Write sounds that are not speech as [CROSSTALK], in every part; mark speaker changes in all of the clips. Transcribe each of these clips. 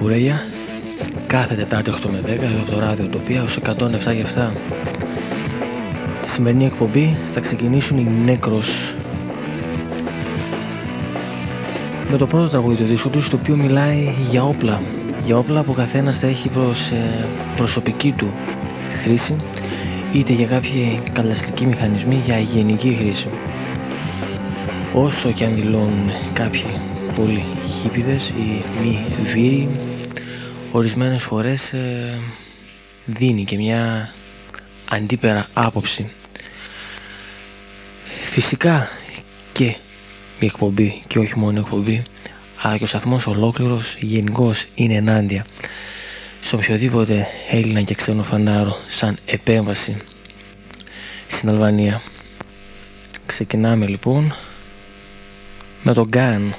Speaker 1: κοντά σας στα κουρέλια κάθε Τετάρτη 8 με 10 εδώ το ράδιο τοπία ως 107 και 7 Τη σημερινή εκπομπή θα ξεκινήσουν οι Νέκρος. Με το πρώτο τραγούδι του δίσκου τους το οποίο μιλάει για όπλα. Για όπλα που καθένας θα έχει προς ε, προσωπική του χρήση είτε για κάποιοι καταστατικοί μηχανισμοί για γενική χρήση. Όσο και αν δηλώνουν κάποιοι πολύ χίπιδες ή μη βίαιοι ορισμένες φορές ε, δίνει και μια αντίπερα άποψη. Φυσικά και η εκπομπή και όχι μόνο η εκπομπή αλλά και ο σταθμός ολόκληρος γενικώς είναι ενάντια σε οποιοδήποτε Έλληνα και ξένο φαντάρο σαν επέμβαση στην Αλβανία. Ξεκινάμε λοιπόν με τον Γκάν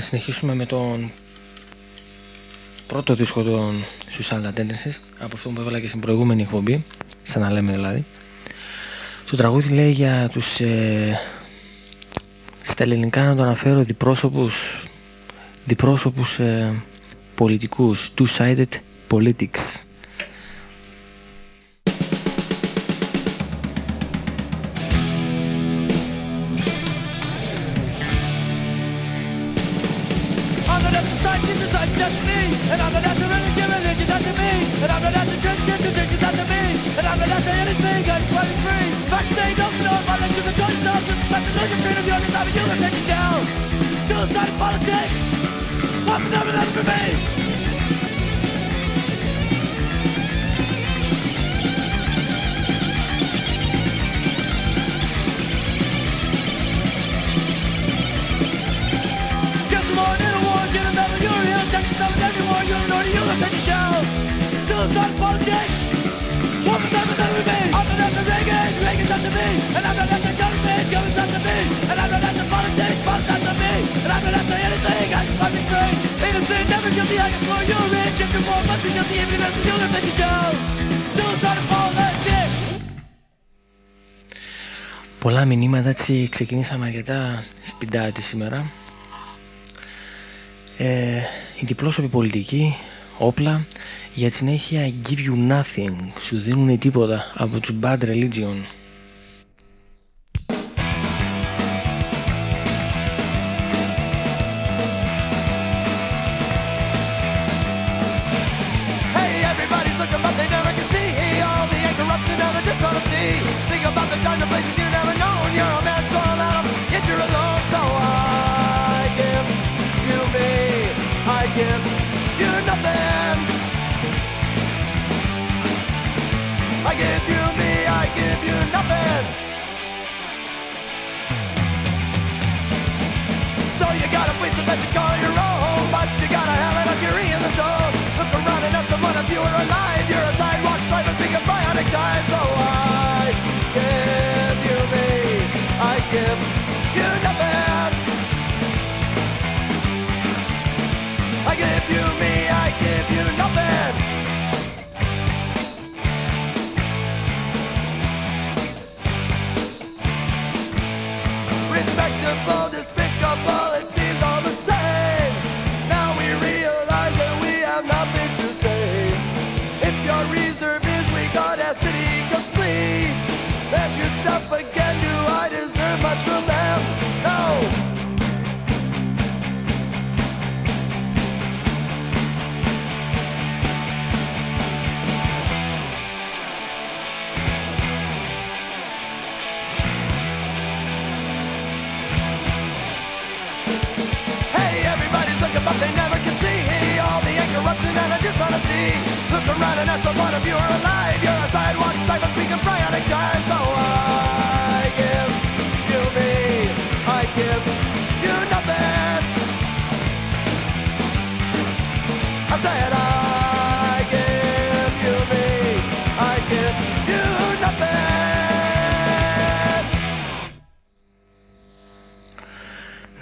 Speaker 1: συνεχίσουμε με τον πρώτο δίσκο των Suicidal Tendencies από αυτό που έβαλα και στην προηγούμενη εκπομπή σαν να λέμε δηλαδή. Το τραγούδι λέει για τους ε, στα ελληνικά να το αναφέρω διπρόσωπους διπρόσωπους ε, πολιτικούς two-sided politics ξεκινήσαμε αρκετά σπιντάτη σήμερα. Ε, Οι διπλώσωποι πολιτικοί, όπλα Για τη συνέχεια give you nothing Σου δίνουν τίποτα από τους bad religion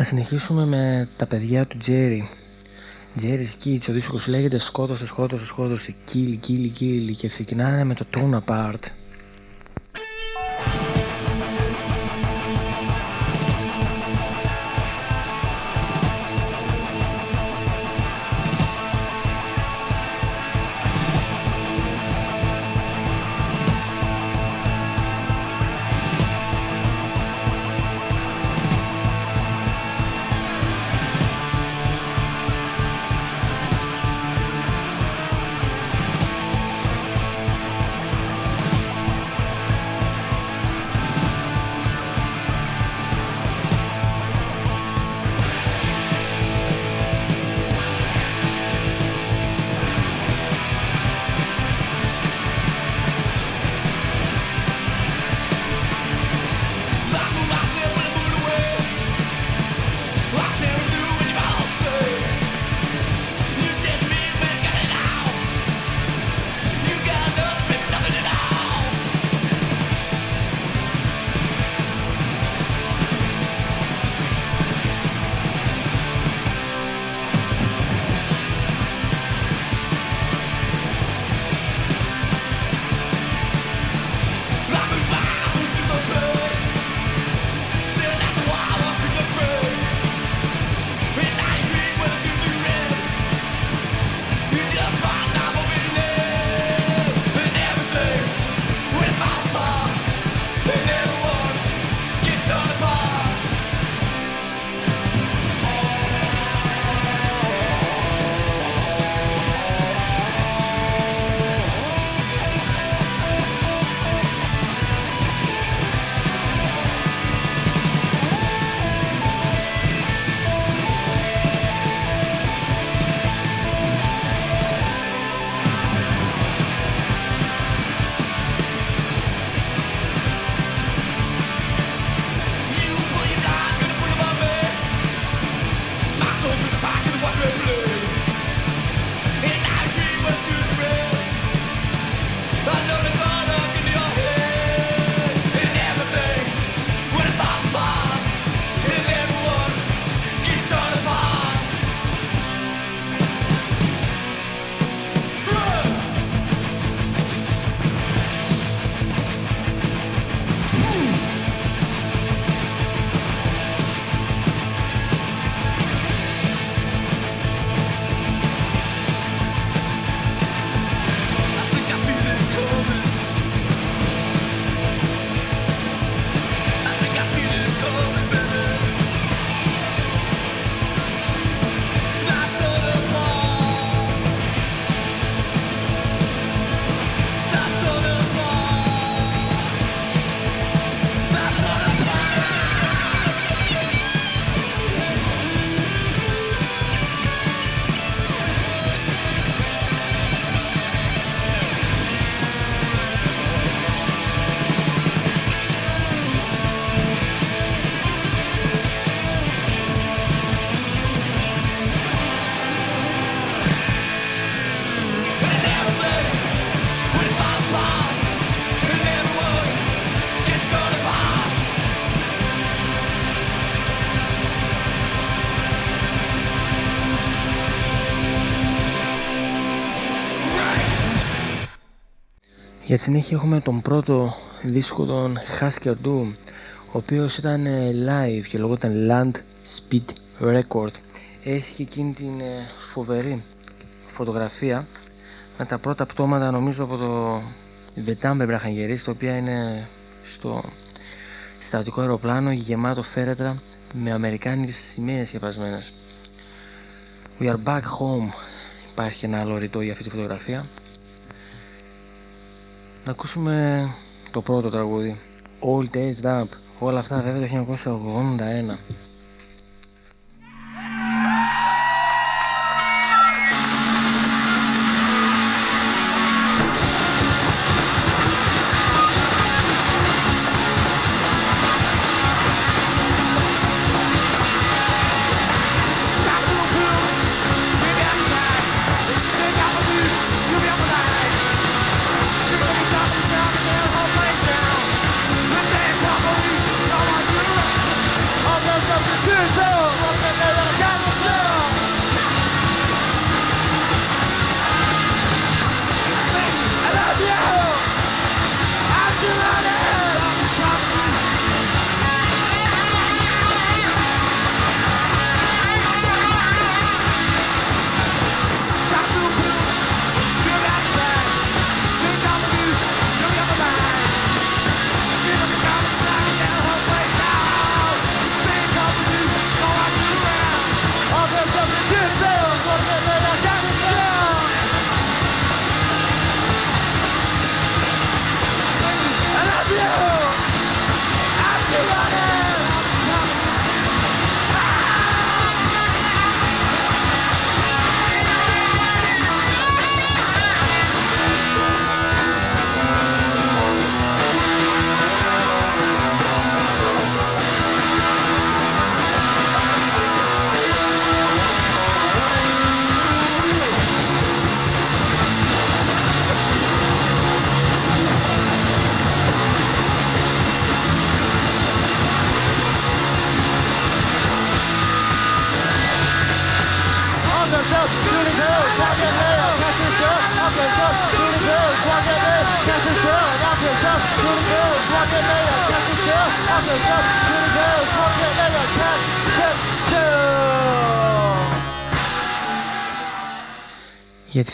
Speaker 1: συνεχίσουμε με τα παιδιά του Τζέρι. Jerry's Kids, ο δίσκος λέγεται σκότωσε, σκότωσε, σκότωσε, kill, kill, kill και ξεκινάνε με το Tone Apart. Για τη συνέχεια έχουμε τον πρώτο δίσκο των Husker Du ο οποίος ήταν ε, live και λεγόταν Land Speed Record. Έχει εκείνη την ε, φοβερή φωτογραφία με τα πρώτα πτώματα νομίζω από το Βετάμπε Μπραχαγερής τα οποία είναι στο στρατικό αεροπλάνο γεμάτο φέρετρα με αμερικάνικες σημαίες σκεπασμένες. We are back home. Υπάρχει ένα άλλο ρητό για αυτή τη φωτογραφία να ακούσουμε το πρώτο τραγούδι. Old Days Rap. Όλα αυτά βέβαια το 1981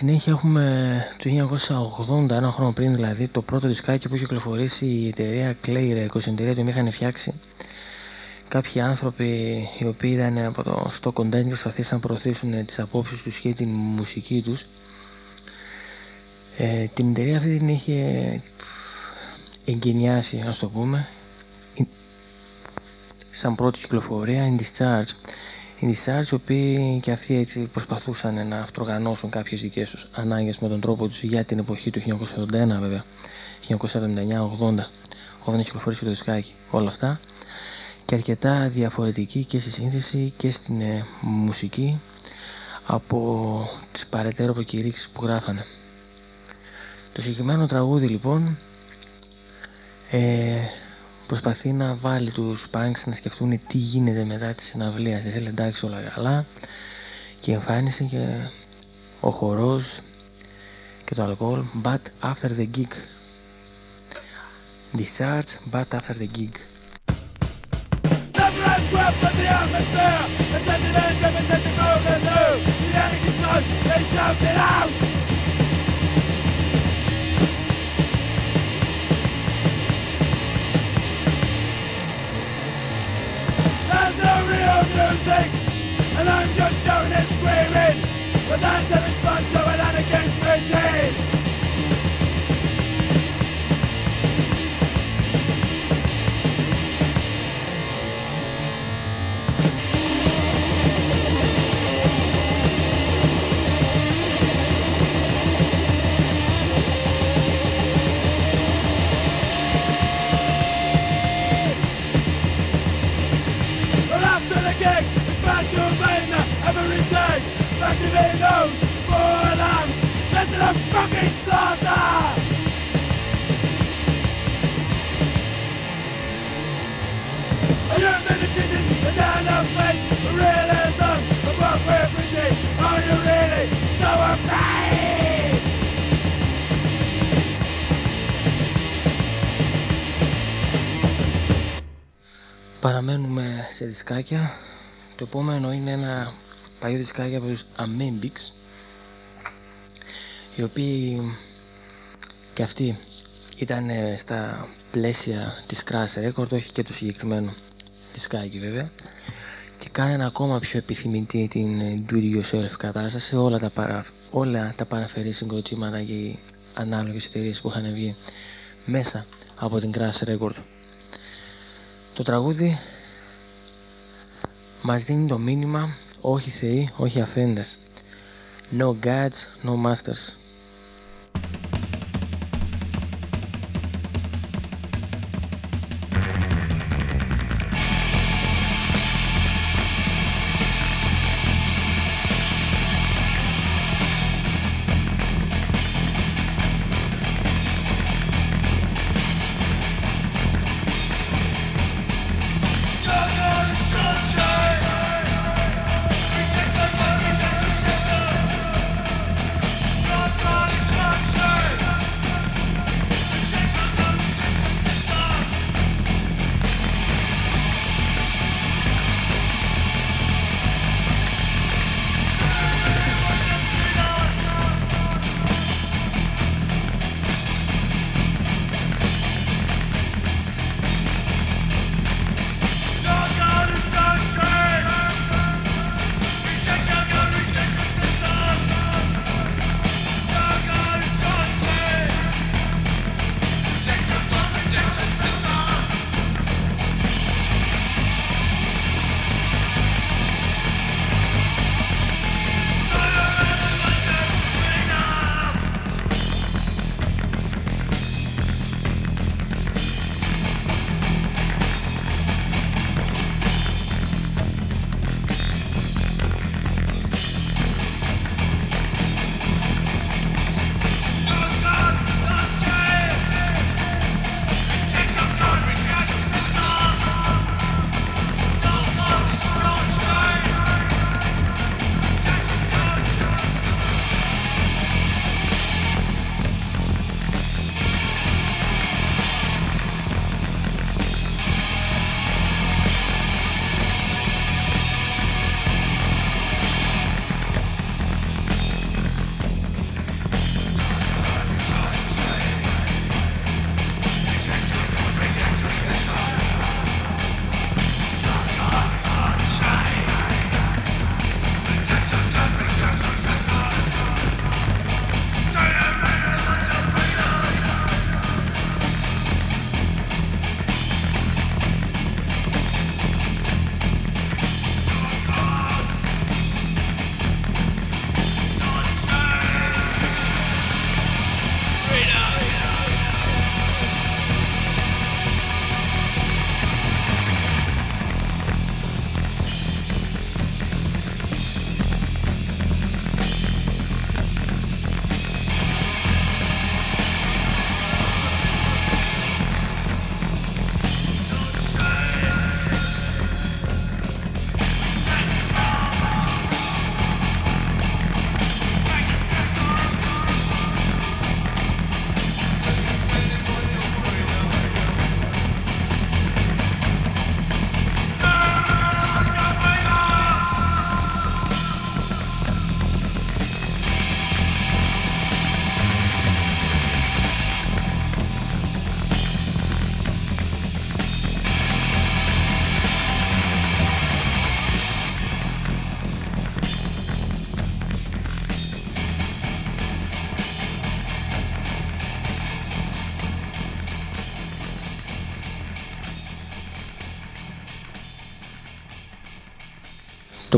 Speaker 1: συνέχεια έχουμε το 1980, ένα χρόνο πριν δηλαδή, το πρώτο δισκάκι που έχει κυκλοφορήσει η εταιρεία Clay Records, η εταιρεία του είχαν φτιάξει κάποιοι άνθρωποι οι οποίοι ήταν από το stock content και προσπαθήσαν να προωθήσουν τις απόψεις τους και την μουσική τους. Ε, την εταιρεία αυτή την είχε εγκαινιάσει, ας το πούμε, σαν πρώτη κυκλοφορία, in discharge οι Discharge, οι οποίοι και αυτοί έτσι προσπαθούσαν να αυτοργανώσουν κάποιες δικές τους ανάγκες με τον τρόπο τους για την εποχή του 1981 βέβαια, 1979-80, όταν έχει κυκλοφορήσει και το δισκάκι, όλα αυτά και αρκετά διαφορετική και στη σύνθεση και στην ε, μουσική από τις παρετέρω αποκηρύξεις που γράφανε. Το συγκεκριμένο τραγούδι λοιπόν ε, προσπαθεί να βάλει τους punks να σκεφτούν τι γίνεται μετά της συναυλίας. Δεν θέλει εντάξει όλα καλά. Και εμφάνισε και ο χορός και το αλκοόλ but after the gig discharge but after the gig The out music And I'm just shouting and screaming. But that's the response to an anarchist routine Παραμένουμε σε δισκάκια. Το επόμενο είναι ένα παλιό δισκάκι από τους Amembix οι οποίοι και αυτοί ήταν στα πλαίσια της Crash Record, όχι και το συγκεκριμένο δισκάκι βέβαια. Και κάνει ένα ακόμα πιο επιθυμητή την do it yourself κατάσταση. Όλα τα, παρα, όλα τα παραφερή συγκροτήματα και οι ανάλογες εταιρείες που είχαν βγει μέσα από την Crash Record το τραγούδι μας δίνει το μήνυμα όχι θεοί, όχι αφέντες. No gods, no masters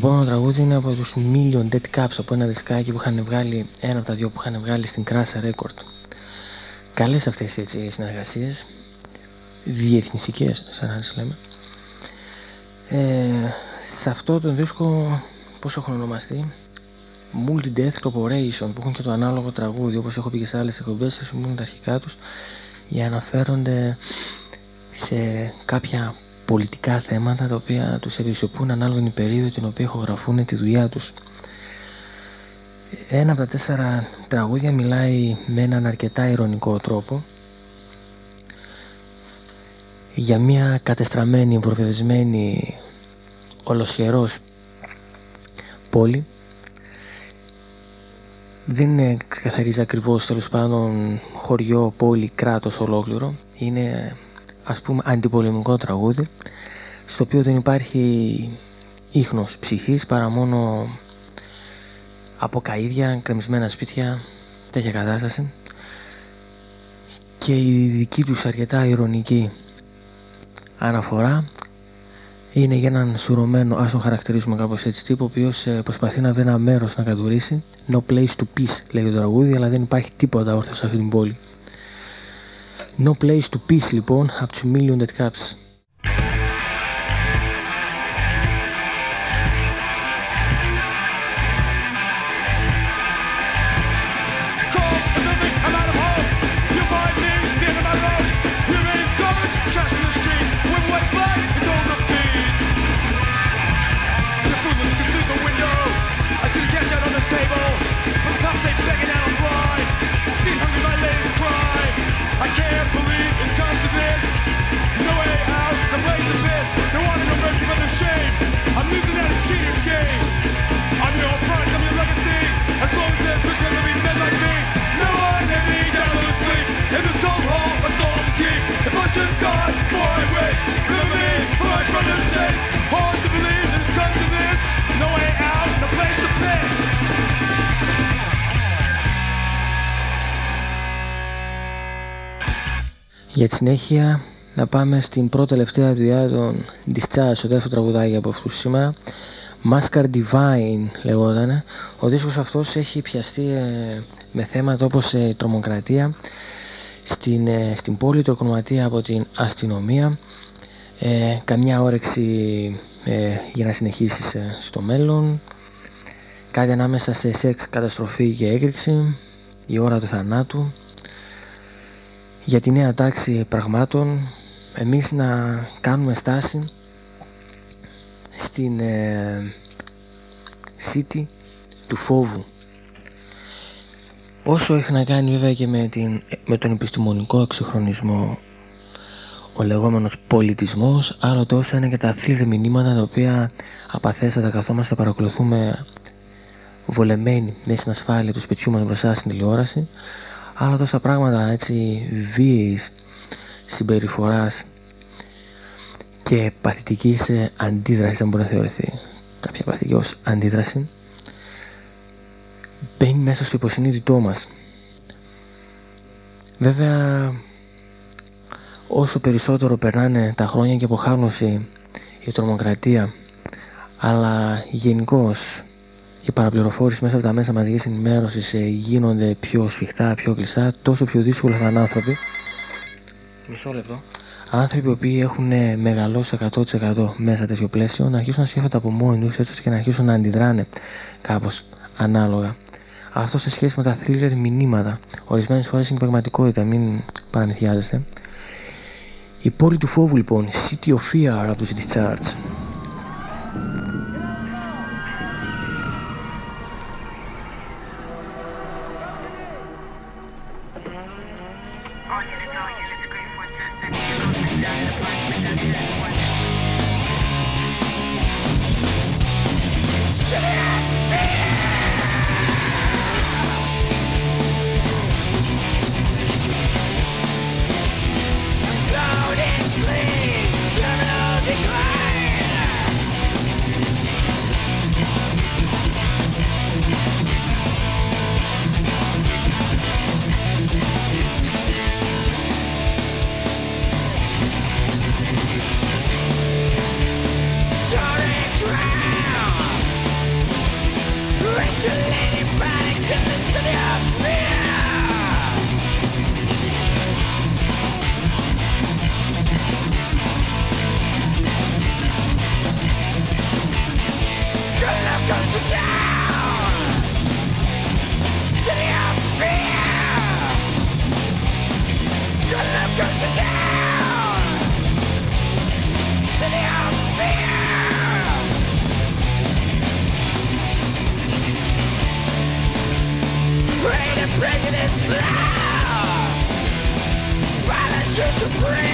Speaker 1: επόμενο τραγούδι είναι από τους Million Dead Caps από ένα δισκάκι που είχαν βγάλει, ένα από τα δυο που είχαν βγάλει στην Crusher Record. Καλές αυτές οι συνεργασίες, διεθνιστικές σαν να τις λέμε. Ε, σε αυτό το δίσκο, πώς έχουν ονομαστεί, Multi Death Corporation που έχουν και το ανάλογο τραγούδι όπως έχω πει και σε άλλες εκπομπές χρησιμοποιούν τα αρχικά τους για να αναφέρονται σε κάποια πολιτικά θέματα τα οποία τους ευαισθητοποιούν ανάλογα την περίοδο την οποία ηχογραφούν τη δουλειά τους. Ένα από τα τέσσερα τραγούδια μιλάει με έναν αρκετά ηρωνικό τρόπο. Για μια κατεστραμμένη, προφεδεσμένη ολοσχερός πόλη. Δεν ξεκαθαρίζει ακριβώς τέλος πάντων χωριό, πόλη, κράτος ολόκληρο. Είναι ας πούμε αντιπολεμικό τραγούδι στο οποίο δεν υπάρχει ίχνος ψυχής παρά μόνο από καΐδια, κρεμισμένα σπίτια, τέτοια κατάσταση. Και η δική τους αρκετά ηρωνική αναφορά είναι για έναν σουρωμένο, ας τον χαρακτηρίσουμε κάπως έτσι, τύπο ο οποίος ε, προσπαθεί να βρει ένα μέρος να κατουρίσει. No place to peace λέει το τραγούδι, αλλά δεν υπάρχει τίποτα όρθιο σε αυτήν την πόλη No place to peace λοιπόν, από τους Million Dead Caps Για τη συνέχεια να πάμε στην πρώτη τελευταία δουλειά των Discharge, το δεύτερο τραγουδάκι από αυτούς σήμερα. Mascar Divine λεγόταν. Ο δίσκος αυτός έχει πιαστεί ε, με θέματα όπως ε, τρομοκρατία στην, ε, στην πόλη, τροκοματία από την αστυνομία, ε, καμιά όρεξη ε, για να συνεχίσεις στο μέλλον, κάτι ανάμεσα σε σεξ, καταστροφή και έκρηξη, η ώρα του θανάτου, για τη νέα τάξη πραγμάτων εμείς να κάνουμε στάση στην ε, city του φόβου. Όσο έχει να κάνει βέβαια και με, την, με τον επιστημονικό εξυγχρονισμό ο λεγόμενος πολιτισμός άλλο τόσο είναι και τα θλίβε μηνύματα τα οποία απαθέστατα καθόμαστε παρακολουθούμε βολεμένοι μέσα στην ασφάλεια του σπιτιού μας μπροστά στην τηλεόραση άλλα τόσα πράγματα έτσι βίαιης συμπεριφοράς και παθητικής αντίδρασης αν μπορεί να θεωρηθεί. Κάποια παθητική ως αντίδραση μπαίνει μέσα στο υποσυνείδητό μας. Βέβαια όσο περισσότερο περνάνε τα χρόνια και αποχάρνωση η τρομοκρατία αλλά γενικώς η παραπληροφόρηση μέσα από τα μέσα μαζικής ενημέρωσης ε, γίνονται πιο σφιχτά, πιο κλειστά, τόσο πιο δύσκολα θα είναι άνθρωποι. Μισό λεπτό. Άνθρωποι οι οποίοι έχουν ε, μεγαλώσει 100% μέσα τέτοιο πλαίσιο να αρχίσουν να σκέφτονται από μόνοι τους έτσι και να αρχίσουν να αντιδράνε κάπως ανάλογα. Αυτό σε σχέση με τα thriller μηνύματα. Ορισμένες φορές είναι πραγματικότητα, μην παραμυθιάζεστε. Η πόλη του φόβου λοιπόν, City of Fear από τους Discharge. Violence is supreme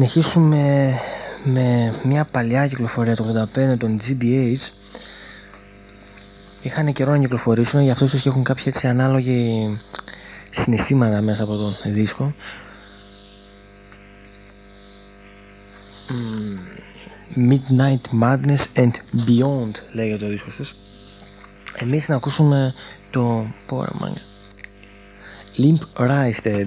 Speaker 1: συνεχίσουμε με μια παλιά κυκλοφορία του 85 των GBH είχαν καιρό να κυκλοφορήσουν γι' αυτό ίσως και έχουν κάποια έτσι ανάλογη συναισθήματα μέσα από τον δίσκο. Midnight Madness and Beyond λέγεται ο δίσκος τους. Εμείς να ακούσουμε το πόρα μάγκα Limp Rised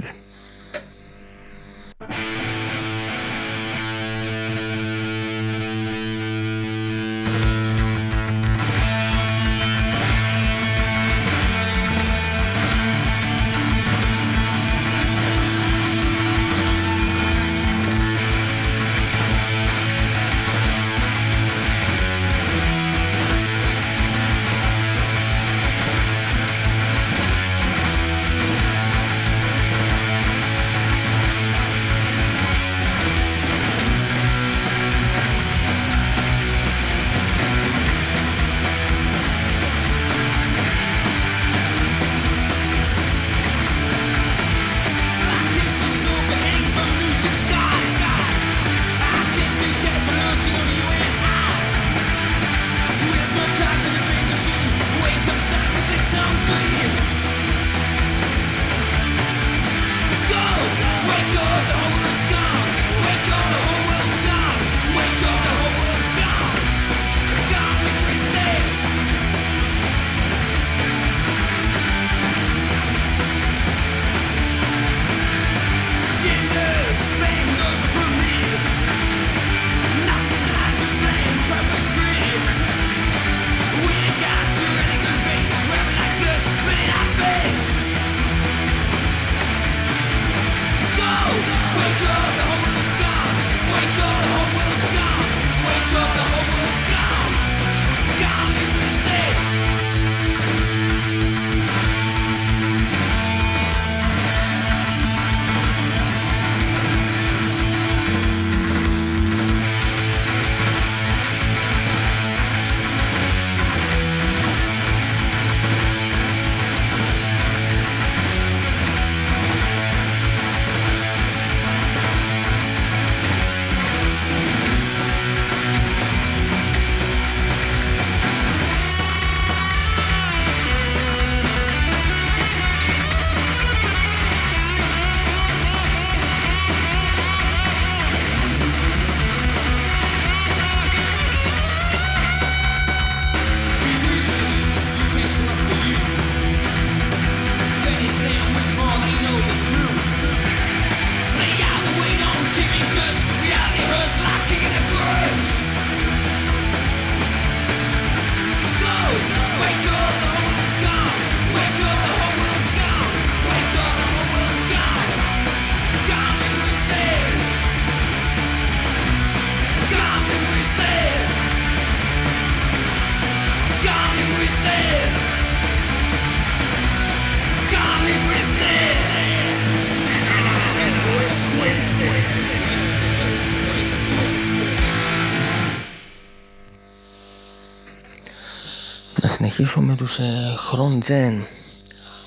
Speaker 1: συνεχίσω με τους ε, Τζεν.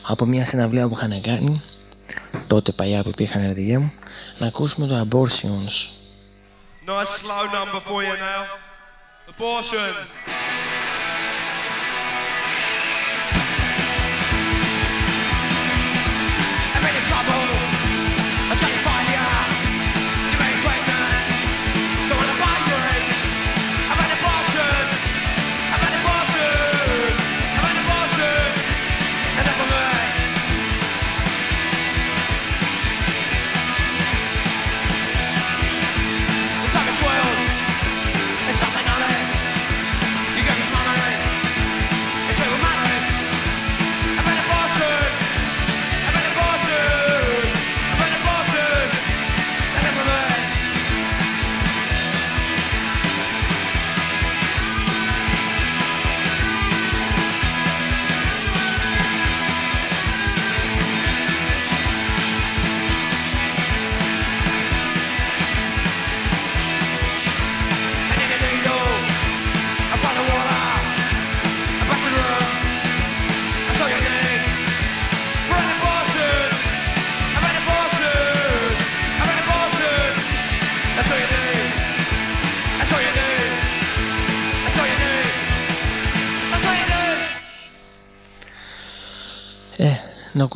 Speaker 1: Από μια συναυλία που είχαν κάνει τότε παλιά που υπήρχαν ερδιγέ μου να ακούσουμε το Abortions.
Speaker 2: Nice slow number for you now. Abortions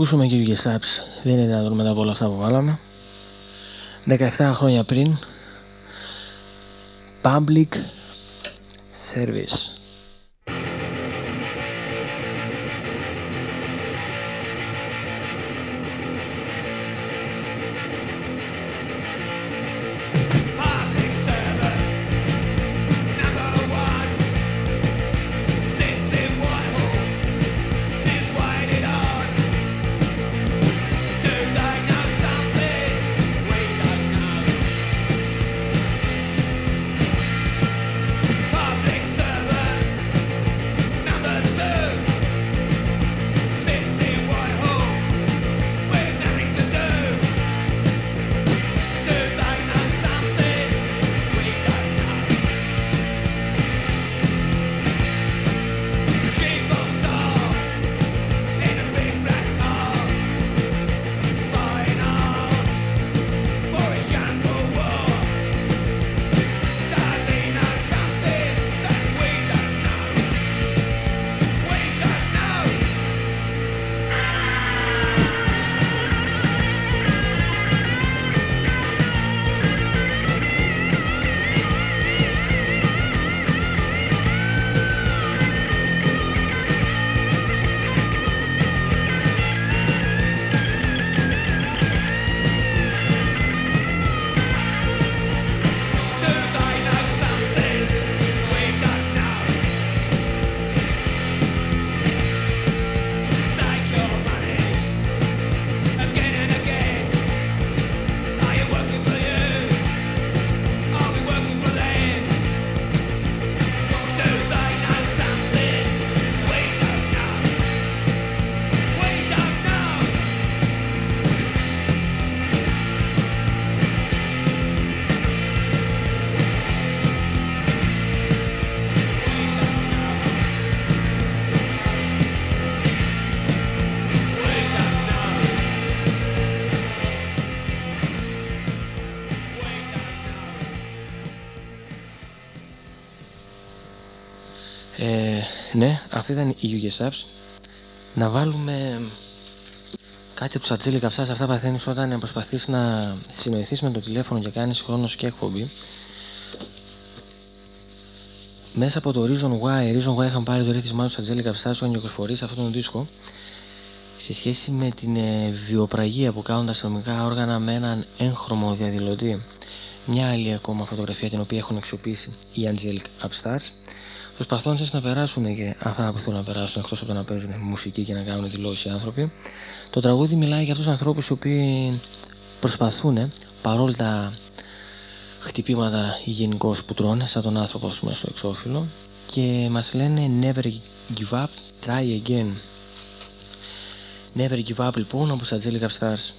Speaker 3: ακούσουμε και Yugi Saps. Δεν είναι δυνατόν μετά από όλα αυτά που βάλαμε. 17 χρόνια πριν. Public Service. Αυτή ήταν η UGSAPS. Να βάλουμε κάτι από τους Ατζήλικα αυτά, αυτά παθαίνεις όταν προσπαθείς να συνοηθείς με το τηλέφωνο και κάνεις χρόνος και εκπομπή. Μέσα από το Reason Y, Reason Y είχαν πάρει το ρύθμισμά τους Ατζέλικα Ψάσου να κυκλοφορήσει αυτόν τον δίσκο σε σχέση με την ε, βιοπραγία που κάνουν τα αστυνομικά όργανα με έναν έγχρωμο διαδηλωτή. Μια άλλη ακόμα φωτογραφία την οποία έχουν αξιοποιήσει οι Angelic Upstars προσπαθώντα να περάσουν και αυτά που θέλουν να περάσουν εκτός από το να παίζουν μουσική και να κάνουν δηλώσεις οι άνθρωποι. Το τραγούδι μιλάει για αυτούς τους ανθρώπους οι οποίοι προσπαθούν παρόλα τα χτυπήματα γενικώς που τρώνε, σαν τον άνθρωπο ας πούμε, στο εξώφυλλο και μας λένε never give up, try again. Never give up λοιπόν από του Angelic Stars.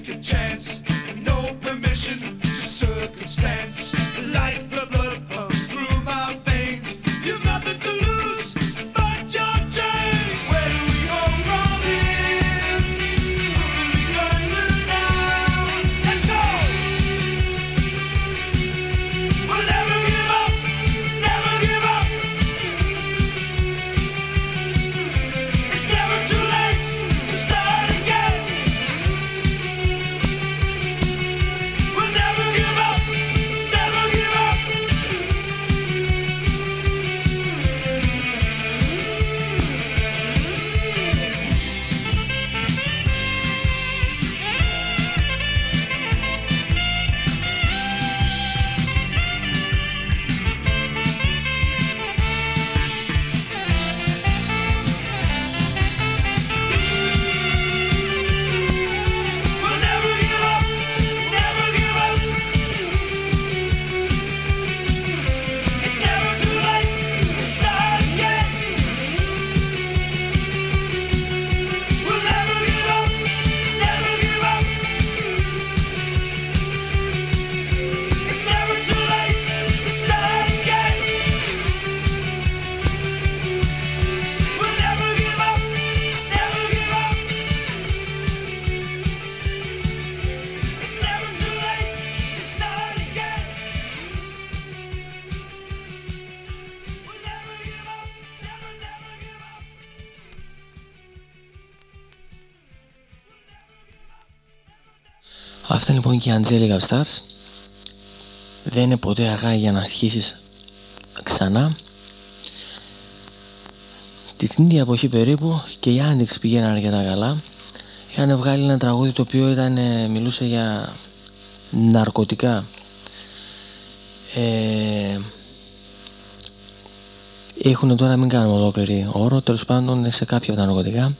Speaker 1: take a chance, no permission. Και η Angelica Stars. Δεν είναι ποτέ αργά για να αρχίσεις ξανά. Την ίδια εποχή περίπου και οι Άνοιξη πηγαίναν αρκετά καλά. Είχαν βγάλει ένα τραγούδι το οποίο ήταν, ε, μιλούσε για ναρκωτικά. Ε, έχουν τώρα, μην κάνουμε ολόκληρη όρο, τέλος πάντων σε κάποια από τα ναρκωτικά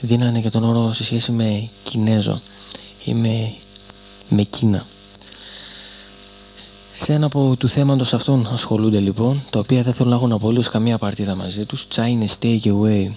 Speaker 1: δίνανε και τον όρο σε σχέση με Κινέζο ή με, με Κίνα. Σε ένα από του θέματος αυτών ασχολούνται λοιπόν, τα οποία δεν θέλουν να έχουν απολύτως καμία παρτίδα μαζί τους, Chinese Take Away.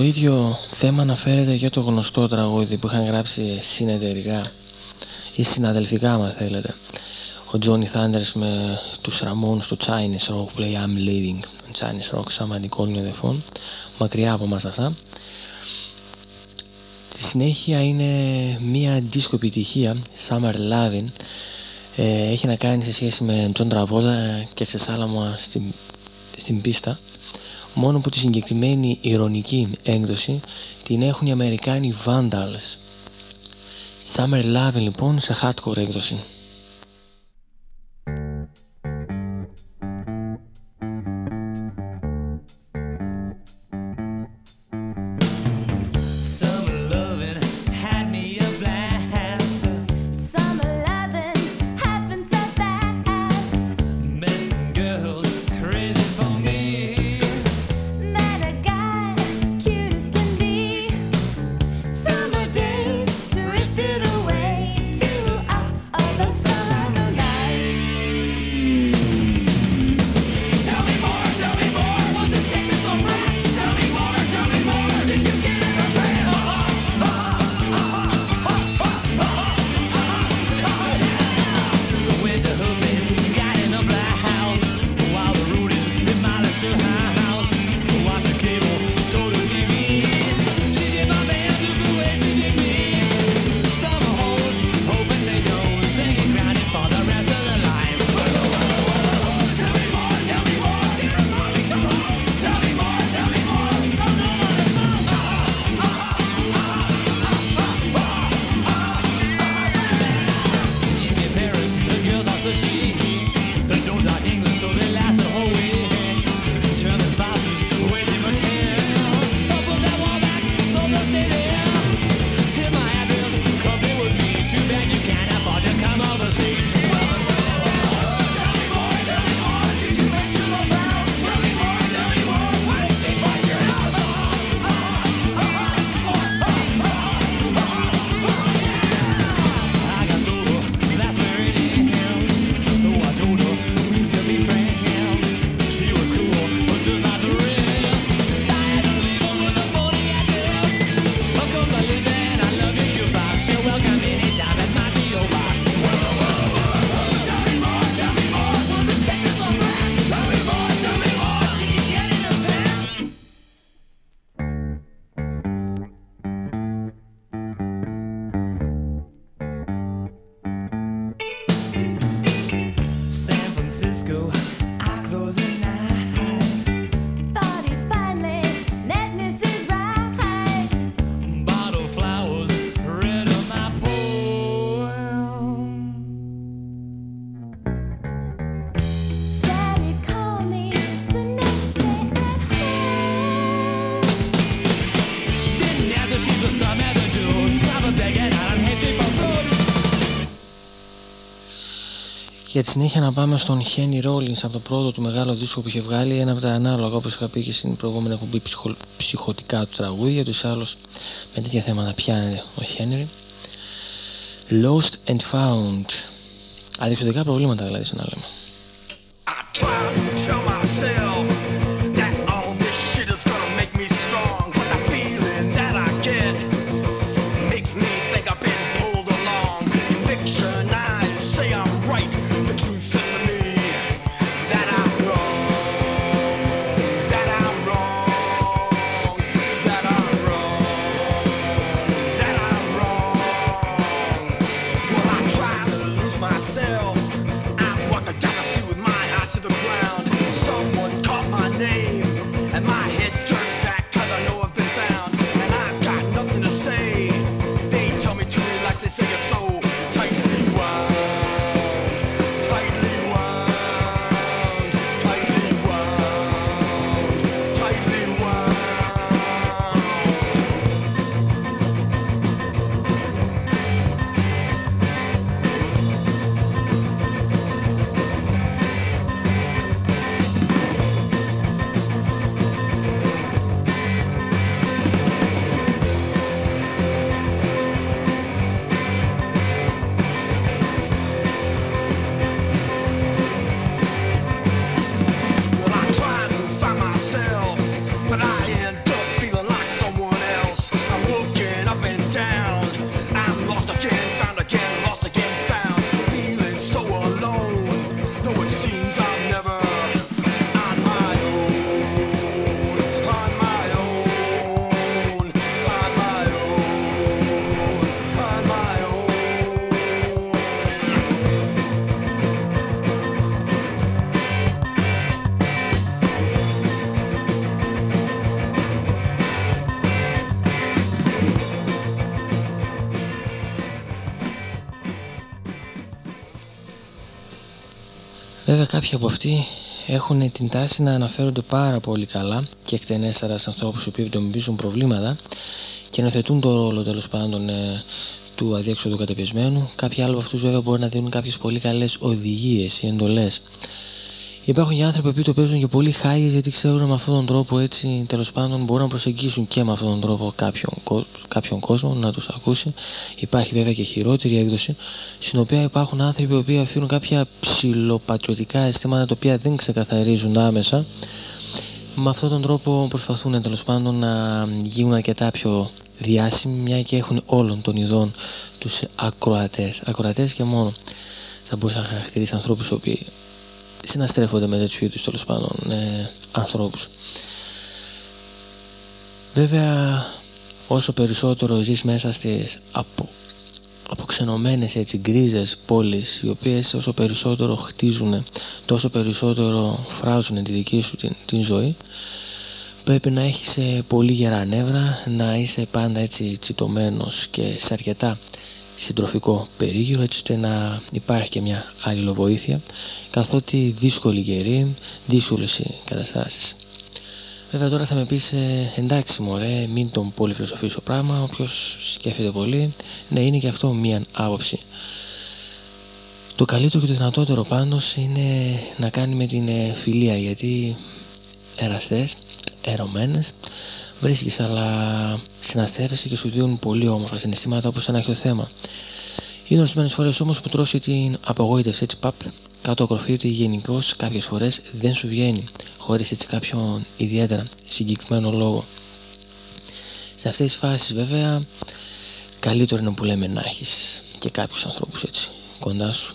Speaker 1: Το ίδιο θέμα αναφέρεται για το γνωστό τραγούδι που είχαν γράψει συνεταιρικά ή συναδελφικά άμα θέλετε. Ο Τζόνι Thunders με τους Ramones στο Chinese Rock που λέει I'm Living Chinese Rock σαν the phone μακριά από μας αυτά. Στη συνέχεια είναι μια δίσκο επιτυχία Summer Lovin' ε, έχει να κάνει σε σχέση με John Travolta και Ξεσάλαμα στην, στην πίστα μόνο που τη συγκεκριμένη ηρωνική έκδοση την έχουν οι Αμερικάνοι Vandals. Summer Love λοιπόν σε hardcore έκδοση. Για τη συνέχεια να πάμε στον Henry Rollins από το πρώτο του μεγάλο δίσκο που είχε βγάλει ένα από τα ανάλογα όπως είχα πει και στην προηγούμενη εκπομπή ψυχο, ψυχοτικά του τραγούδια τους άλλως με τέτοια θέματα πιάνεται ο Henry Lost and Found. Αδιεξοδικά προβλήματα δηλαδή σαν να λέμε κάποιοι από αυτοί έχουν την τάση να αναφέρονται πάρα πολύ καλά και εκτενέστερα σε ανθρώπους οι οποίοι αντιμετωπίζουν προβλήματα και να θετούν το ρόλο τέλος πάντων ε, του αδιέξοδου καταπιεσμένου. Κάποιοι άλλοι από αυτούς βέβαια μπορεί να δίνουν κάποιες πολύ καλές οδηγίες ή εντολές Υπάρχουν και άνθρωποι που το παίζουν και πολύ χάγε γιατί ξέρουν με αυτόν τον τρόπο έτσι τέλος πάντων μπορούν να προσεγγίσουν και με αυτόν τον τρόπο κάποιον, κάποιον κόσμο να τους ακούσει. Υπάρχει βέβαια και χειρότερη έκδοση στην οποία υπάρχουν άνθρωποι που αφήνουν κάποια ψηλοπατριωτικά αισθήματα τα οποία δεν ξεκαθαρίζουν άμεσα. Με αυτόν τον τρόπο προσπαθούν τέλος πάντων να γίνουν αρκετά πιο διάσημοι μια και έχουν όλων των ειδών τους ακροατές. Ακροατές και μόνο θα μπορούσαν να χαρακτηρίσει ανθρώπους οι οποίοι συναστρέφονται με τέτοιου είδους τέλος πάντων ε, ανθρώπους. Βέβαια όσο περισσότερο ζεις μέσα στις απο, αποξενωμένες έτσι γκρίζες πόλεις οι οποίες όσο περισσότερο χτίζουν τόσο περισσότερο φράζουν τη δική σου την, την ζωή πρέπει να έχεις ε, πολύ γερά νεύρα να είσαι πάντα έτσι τσιτωμένος και σε αρκετά συντροφικό περίγυρο έτσι ώστε να υπάρχει και μια αλληλοβοήθεια καθότι δύσκολη καιρή, δύσκολες οι καταστάσεις. Βέβαια τώρα θα με πεις ε, εντάξει μωρέ μην τον πολύ φιλοσοφείς το πράγμα όποιος σκέφτεται πολύ ναι είναι και αυτό μία άποψη το καλύτερο και το δυνατότερο πάντως είναι να κάνει με την ε, φιλία γιατί εραστές, ερωμένες βρίσκεις αλλά συναστρέφεσαι και σου δίνουν πολύ όμορφα συναισθήματα όπως ένα έχει το θέμα. Είναι ορισμένες φορές όμως που τρώσει την απογοήτευση έτσι παπ κάτω ακροφή ότι γενικώς κάποιες φορές δεν σου βγαίνει χωρίς έτσι κάποιον ιδιαίτερα συγκεκριμένο λόγο. Σε αυτές τις φάσεις βέβαια καλύτερο είναι που λέμε να έχεις και κάποιους ανθρώπους έτσι κοντά σου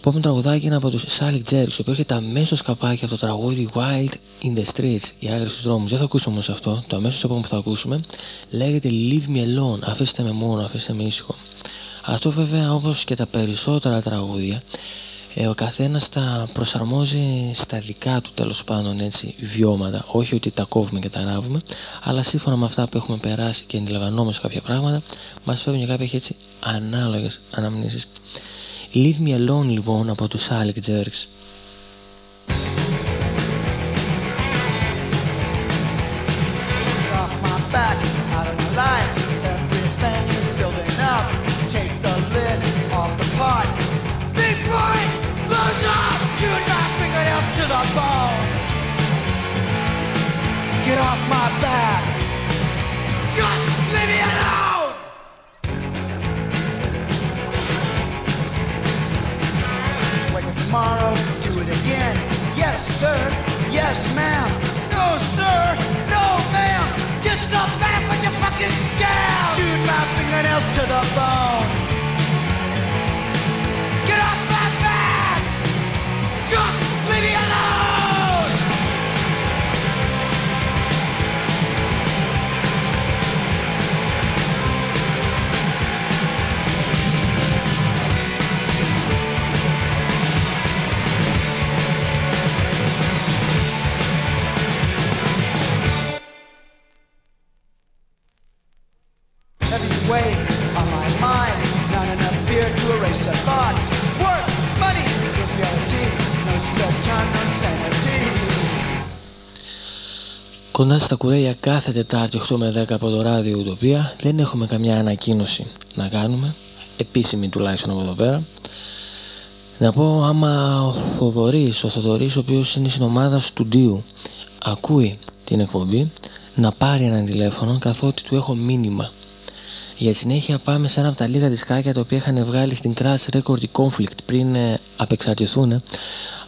Speaker 1: το επόμενο τραγουδάκι είναι από τους Salic Jerks, το οποίο έρχεται αμέσως καπάκι από το τραγούδι Wild in the Streets, οι άγριε στους δρόμους. Δεν θα ακούσουμε όμως αυτό. Το αμέσως επόμενο που θα ακούσουμε λέγεται Leave me alone, αφήστε με μόνο, αφήστε με ήσυχο. Αυτό βέβαια όπως και τα περισσότερα τραγούδια, ε, ο καθένας τα προσαρμόζει στα δικά του τέλος πάντων έτσι βιώματα. Όχι ότι τα κόβουμε και τα ράβουμε, αλλά σύμφωνα με αυτά που έχουμε περάσει και αντιλαμβανόμαστε κάποια πράγματα, μας φεύγουν και κάποιες έτσι ανάλογες αναμνήσεις. Leave Me Alone λοιπόν από τους Alex Jerks.
Speaker 4: Get off my back! Just tomorrow, do it again. Yes, sir. Yes, ma'am. No, sir. No, ma'am. Get the back with your fucking scab. Shoot my fingernails to the bone.
Speaker 1: Κοντά στα κουρέλια κάθε Τετάρτη 8 με 10 από το ράδιο Ουτοπία δεν έχουμε καμιά ανακοίνωση να κάνουμε, επίσημη τουλάχιστον από εδώ πέρα. Να πω άμα ο Θοδωρής, ο Θοδωρής ο οποίος είναι στην ομάδα στουντίου ακούει την εκπομπή να πάρει ένα τηλέφωνο καθότι του έχω μήνυμα. Για συνέχεια πάμε σε ένα από τα λίγα δισκάκια τα οποία είχαν βγάλει στην Crash Record η Conflict πριν ε, απεξαρτηθούν ε,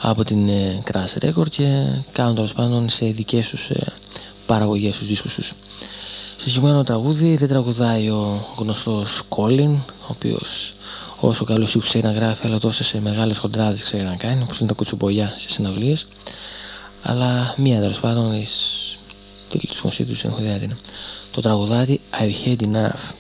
Speaker 1: από την ε, Crash Record και κάνουν τέλος πάντων σε δικές τους ε, παραγωγές τους δίσκους τους. Στο συγκεκριμένο τραγούδι δεν τραγουδάει ο γνωστός Colin, ο οποίος όσο καλό σου ξέρει να γράφει αλλά τόσο σε μεγάλες χοντράδες ξέρει να κάνει όπως είναι τα κουτσουμπολιά σε συναυλίες αλλά μία τέλος πάντων της τελείως γνωστή τους δεν έχω ιδέα τι είναι. Το τραγουδάτι I've had enough.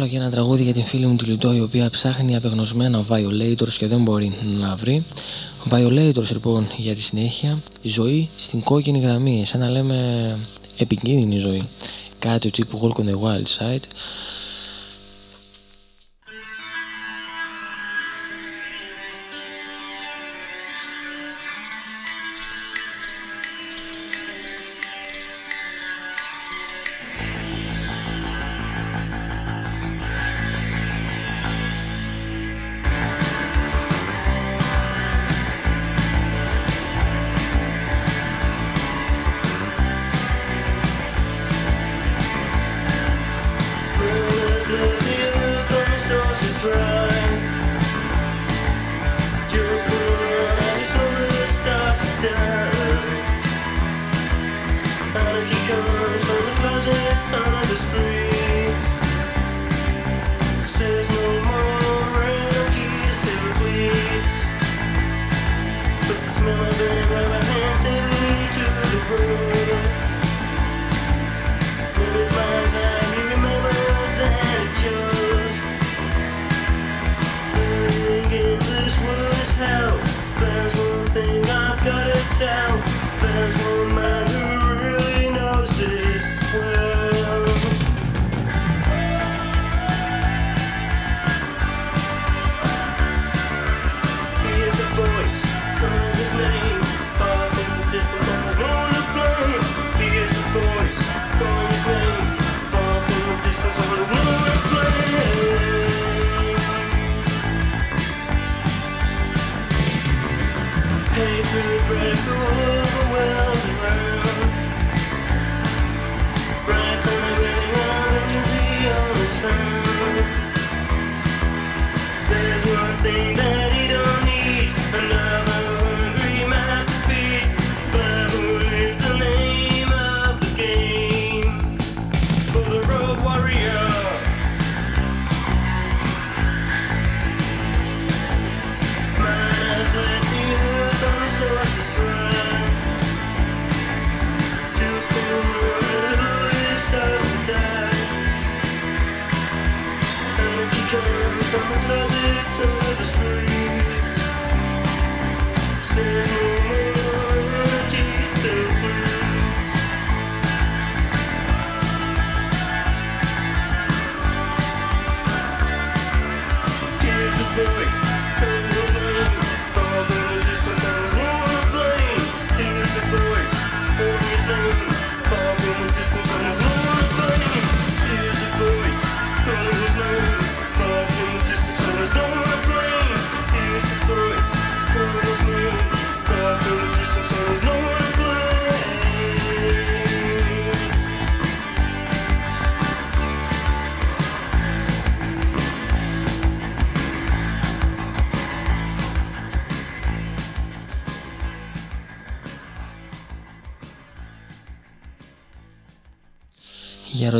Speaker 1: Να βάλω και ένα τραγούδι για την φίλη μου τη Λιντό η οποία ψάχνει απεγνωσμένα Violators και δεν μπορεί να βρει. Violators λοιπόν για τη συνέχεια. Η ζωή στην κόκκινη γραμμή. Σαν να λέμε επικίνδυνη ζωή. Κάτι του τύπου Walk on the Wild Side.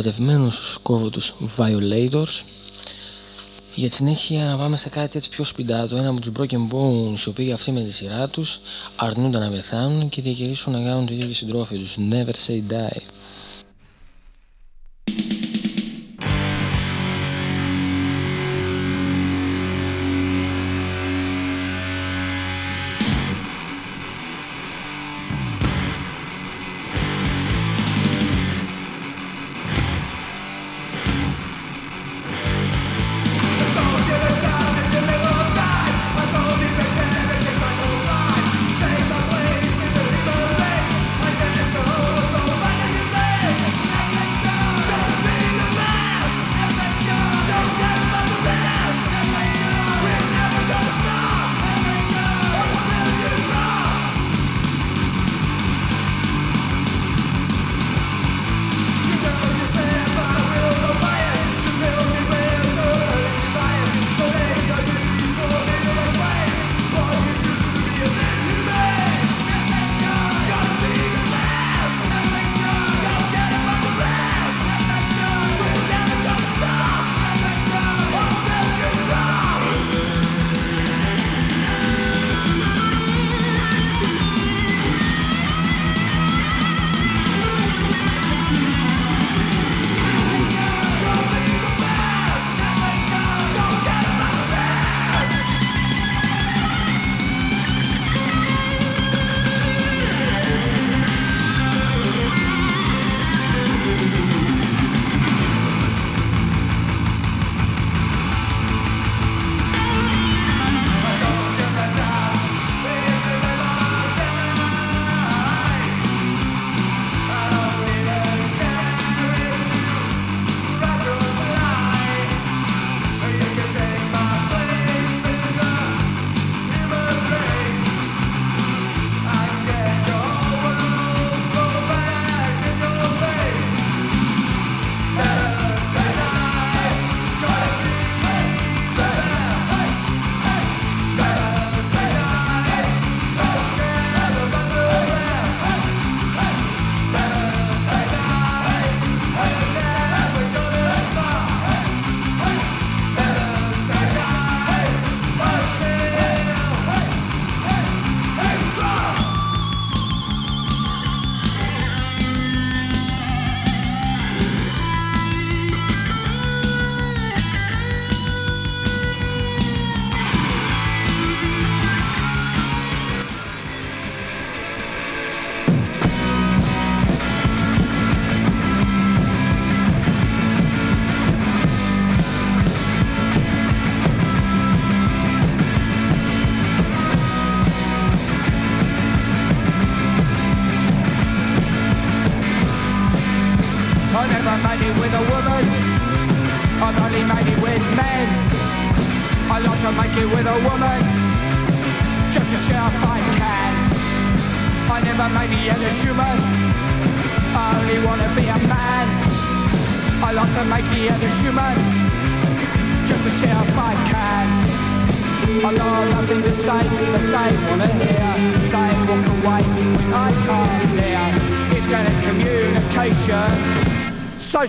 Speaker 1: Για ερωτευμένους κόβωτους Violators. Για τη συνέχεια να πάμε σε κάτι έτσι πιο σπιντάτο. Ένα από τους Broken Bones οι οποίοι αυτοί με τη σειρά τους αρνούνταν να πεθάνουν και διακηρύσουν να κάνουν το ίδιο συντρόφοι τους. Never Say Die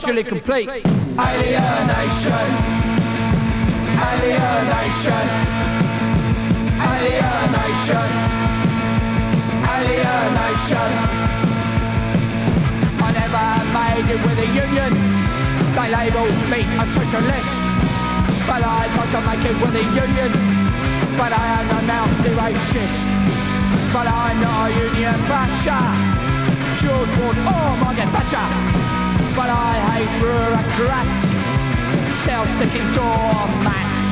Speaker 5: socially complete. Alienation. Alienation. Alienation. Alienation. I never made it with a union. They label me a socialist. But I want to make it with a union. But I am a now racist. But I'm not a union basher. George Ward oh or Margaret Thatcher but I hate bureaucrats, self-seeking doormats.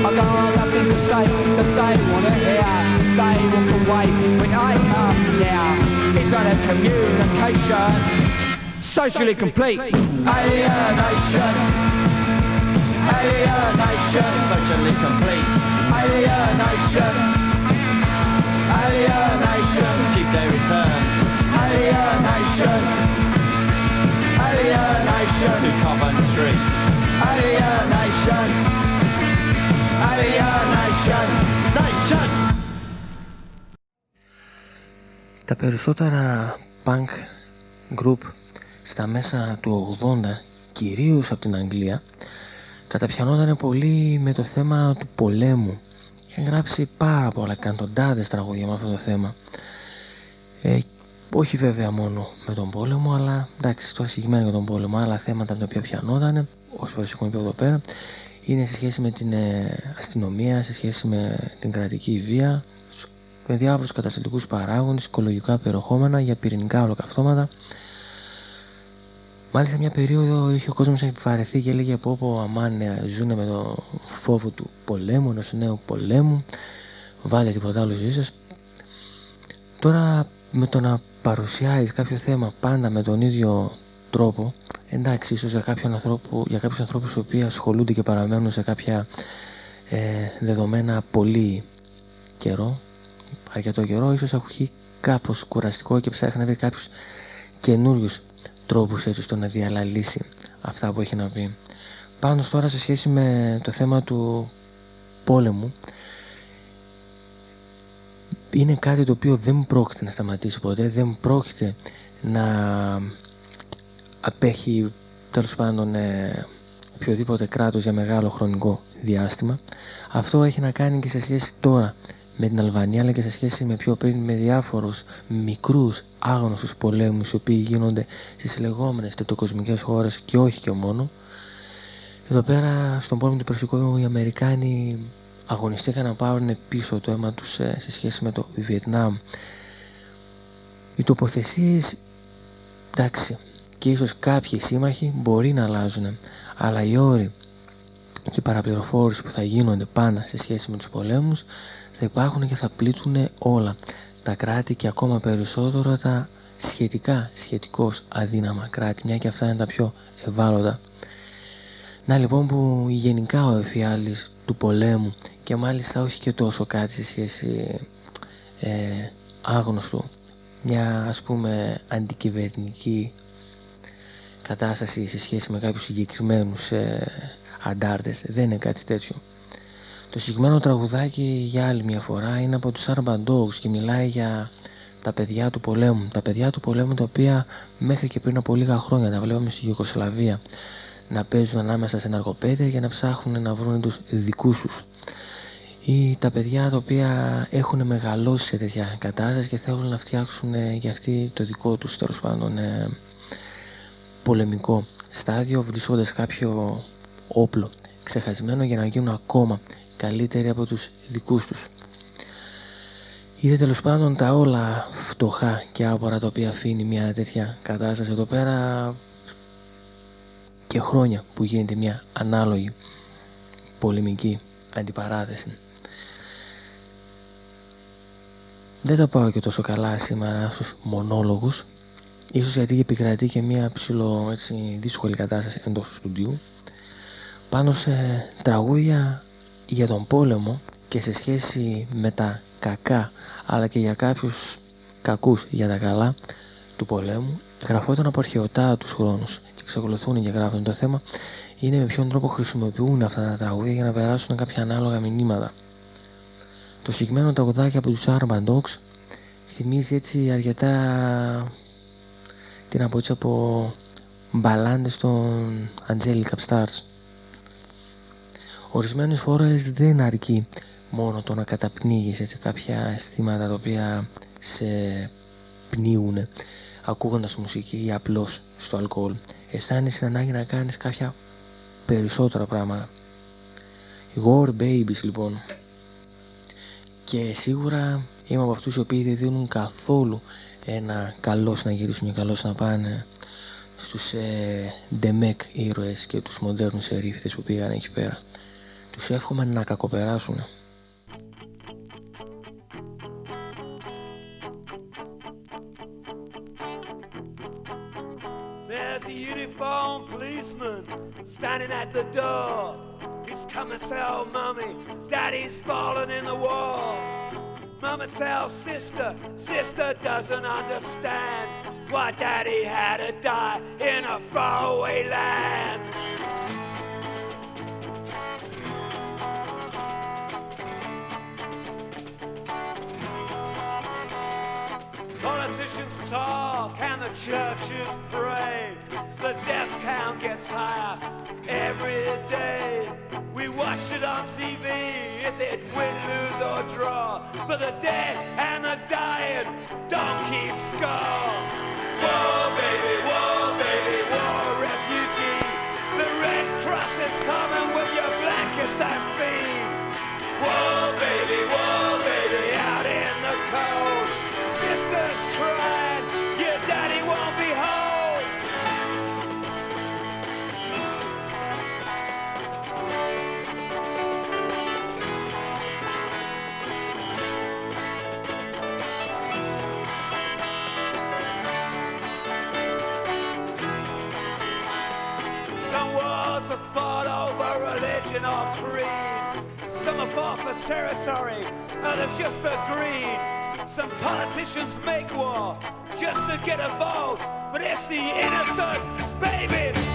Speaker 5: I got nothing to say that they wanna hear. They walk away when I come near. It's not a communication, socially complete. Alienation, alienation, socially complete. Alienation, Alienation to Coventry. Alienation. Alienation. Nation.
Speaker 1: Τα περισσότερα punk group στα μέσα του 80 κυρίως από την Αγγλία καταπιανόταν πολύ με το θέμα του πολέμου είχε γράψει πάρα πολλά εκατοντάδες τραγούδια με αυτό το θέμα ε, όχι βέβαια μόνο με τον πόλεμο αλλά εντάξει τώρα συγκεκριμένα για τον πόλεμο άλλα θέματα με τα οποία πιανόταν όσο φορές έχουμε πει εδώ πέρα είναι σε σχέση με την ε, αστυνομία, σε σχέση με την κρατική βία με διάφορους καταστατικούς παράγοντες, οικολογικά περιεχόμενα για πυρηνικά ολοκαυτώματα Μάλιστα μια περίοδο είχε ο κόσμος επιβαρεθεί και έλεγε πω πω αμάν ε, ζουνε με το φόβο του πολέμου, ενός νέου πολέμου βάλε τίποτα άλλο ζωή σας τώρα με το να παρουσιάζεις κάποιο θέμα πάντα με τον ίδιο τρόπο εντάξει ίσως για, κάποιον ανθρώπου, για κάποιους ανθρώπους οι οποίοι ασχολούνται και παραμένουν σε κάποια ε, δεδομένα πολύ καιρό αρκετό καιρό ίσως έχει κάπως κουραστικό και ψάχνει να βρει κάποιους καινούριους τρόπους έτσι ώστε να διαλαλήσει αυτά που έχει να πει. Πάνω τώρα σε σχέση με το θέμα του πόλεμου είναι κάτι το οποίο δεν πρόκειται να σταματήσει ποτέ, δεν πρόκειται να απέχει τέλος πάντων ε, οποιοδήποτε κράτος για μεγάλο χρονικό διάστημα. Αυτό έχει να κάνει και σε σχέση τώρα με την Αλβανία αλλά και σε σχέση με πιο πριν με διάφορους μικρούς άγνωστους πολέμους οι οποίοι γίνονται στις λεγόμενες τετοκοσμικές χώρες και όχι και μόνο εδώ πέρα στον πόλεμο του Περσικού οι Αμερικάνοι αγωνιστήκαν να πάρουν πίσω το αίμα τους ε, σε σχέση με το Βιετνάμ. Οι τοποθεσίες εντάξει και ίσως κάποιοι σύμμαχοι μπορεί να αλλάζουν αλλά οι όροι και οι παραπληροφόρηση που θα γίνονται πάντα σε σχέση με τους πολέμους θα υπάρχουν και θα πλήττουν όλα τα κράτη και ακόμα περισσότερο τα σχετικά σχετικώς αδύναμα κράτη μια και αυτά είναι τα πιο ευάλωτα. Να λοιπόν που γενικά ο εφιάλτης του πολέμου και μάλιστα όχι και τόσο κάτι σε σχέση ε, άγνωστου μια ας πούμε αντικυβερνητική κατάσταση σε σχέση με κάποιους συγκεκριμένους ε, αντάρτες δεν είναι κάτι τέτοιο το συγκεκριμένο τραγουδάκι για άλλη μια φορά είναι από τους Urban Dogs και μιλάει για τα παιδιά του πολέμου. Τα παιδιά του πολέμου τα οποία μέχρι και πριν από λίγα χρόνια τα βλέπαμε στη Γιουγκοσλαβία να παίζουν ανάμεσα σε εναργοπαίδια για να ψάχνουν να βρουν τους δικούς τους. Ή τα παιδιά τα οποία έχουν μεγαλώσει σε τέτοια κατάσταση και θέλουν να φτιάξουν ε, για αυτή το δικό τους τέλος πάντων ε, πολεμικό στάδιο βρίσκοντας κάποιο όπλο ξεχασμένο για να γίνουν ακόμα καλύτεροι από τους δικούς τους. Είδε τέλος πάντων τα όλα φτωχά και άπορα τα οποία αφήνει μια τέτοια κατάσταση εδώ πέρα και χρόνια που γίνεται μια ανάλογη πολεμική αντιπαράθεση. Δεν τα πάω και τόσο καλά σήμερα στους μονόλογους. Ίσως γιατί επικρατεί και μια ψηλό έτσι, δύσκολη κατάσταση εντός του στούντιου. Πάνω σε τραγούδια για τον πόλεμο και σε σχέση με τα κακά αλλά και για κάποιους κακούς για τα καλά του πολέμου γραφόταν από αρχαιοτά τους χρόνους και εξακολουθούν και γράφουν το θέμα είναι με ποιον τρόπο χρησιμοποιούν αυτά τα τραγούδια για να περάσουν κάποια ανάλογα μηνύματα. Το συγκεκριμένο τραγουδάκι από τους Urban Dogs θυμίζει έτσι αρκετά την από από μπαλάντες των Angelic Stars. Ορισμένες φορές δεν αρκεί μόνο το να καταπνίγεις έτσι, κάποια αισθήματα τα οποία σε πνίγουν ακούγοντας μουσική ή απλώς στο αλκοόλ. Αισθάνεσαι την ανάγκη να κάνεις κάποια περισσότερα πράγματα. War Babies λοιπόν. Και σίγουρα είμαι από αυτούς οι οποίοι δεν δίνουν καθόλου ένα καλό να γυρίσουν και καλό να πάνε στους ε, Demek ήρωες και τους μοντέρνους ερήφτες που πήγαν εκεί πέρα. Τους εύχομαι να κακοπεράσουν.
Speaker 3: There's a uniformed policeman standing at the door. He's come to tell mummy daddy's fallen in the war. Mama tells sister, sister doesn't understand why daddy had to die in a faraway land. politicians talk and the churches pray. The death count gets higher every day. We watch it on TV. Is it win, lose, or draw? But the dead and the dying don't keep score. War, baby, war, baby, war, refugee. The Red Cross is coming with your blankets and feed. War, baby, war, fought over religion or creed. Some are fought for territory, others just for greed. Some politicians make war just to get a vote, but it's the innocent babies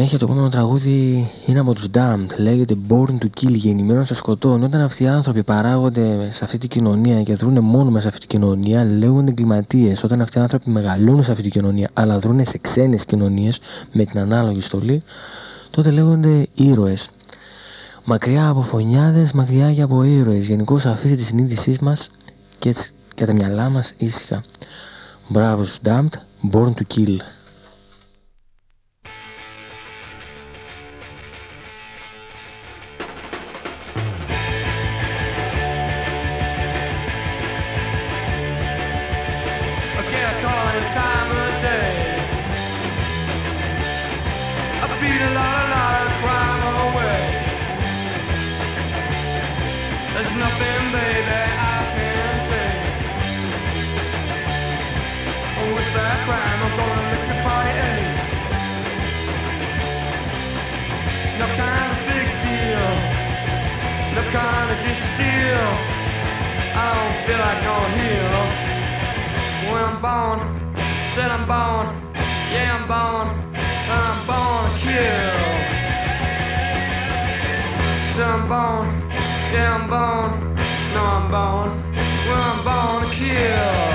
Speaker 1: συνέχεια το επόμενο τραγούδι είναι από τους Damned, λέγεται Born to Kill, γεννημένος στο σκοτώνει. Όταν αυτοί οι άνθρωποι παράγονται σε αυτή την κοινωνία και δρούν μόνο μέσα σε αυτή την κοινωνία, λέγονται εγκληματίες. Όταν αυτοί οι άνθρωποι μεγαλώνουν σε αυτή την κοινωνία, αλλά δρούν σε ξένες κοινωνίες με την ανάλογη στολή, τότε λέγονται ήρωες. Μακριά από φωνιάδες, μακριά και από ήρωες. Γενικώς αφήστε τη συνείδησή μας και, τις- και τα μυαλά μας ήσυχα. Μπράβο στους Damned, Born to Kill.
Speaker 5: Steal. I don't feel like going here. When I'm born, said I'm born, yeah I'm born, I'm born to kill. Said I'm born, yeah I'm born, no I'm born, well I'm born to kill.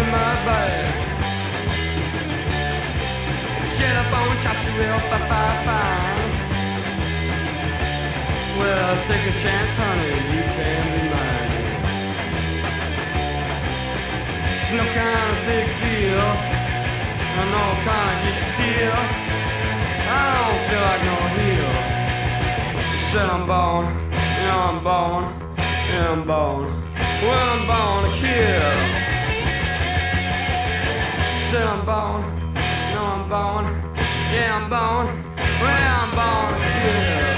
Speaker 5: In my bag. Shit up on chop you real fi- fi- fine. Well, take a chance, honey, you can be mine. It's no kind of big deal, no kind of steal. I don't feel like no heel.
Speaker 6: She Said I'm born, you know I'm born, yeah I'm born. Well I'm born to kill. Said I'm born, no I'm born, yeah I'm born. Well I'm born. To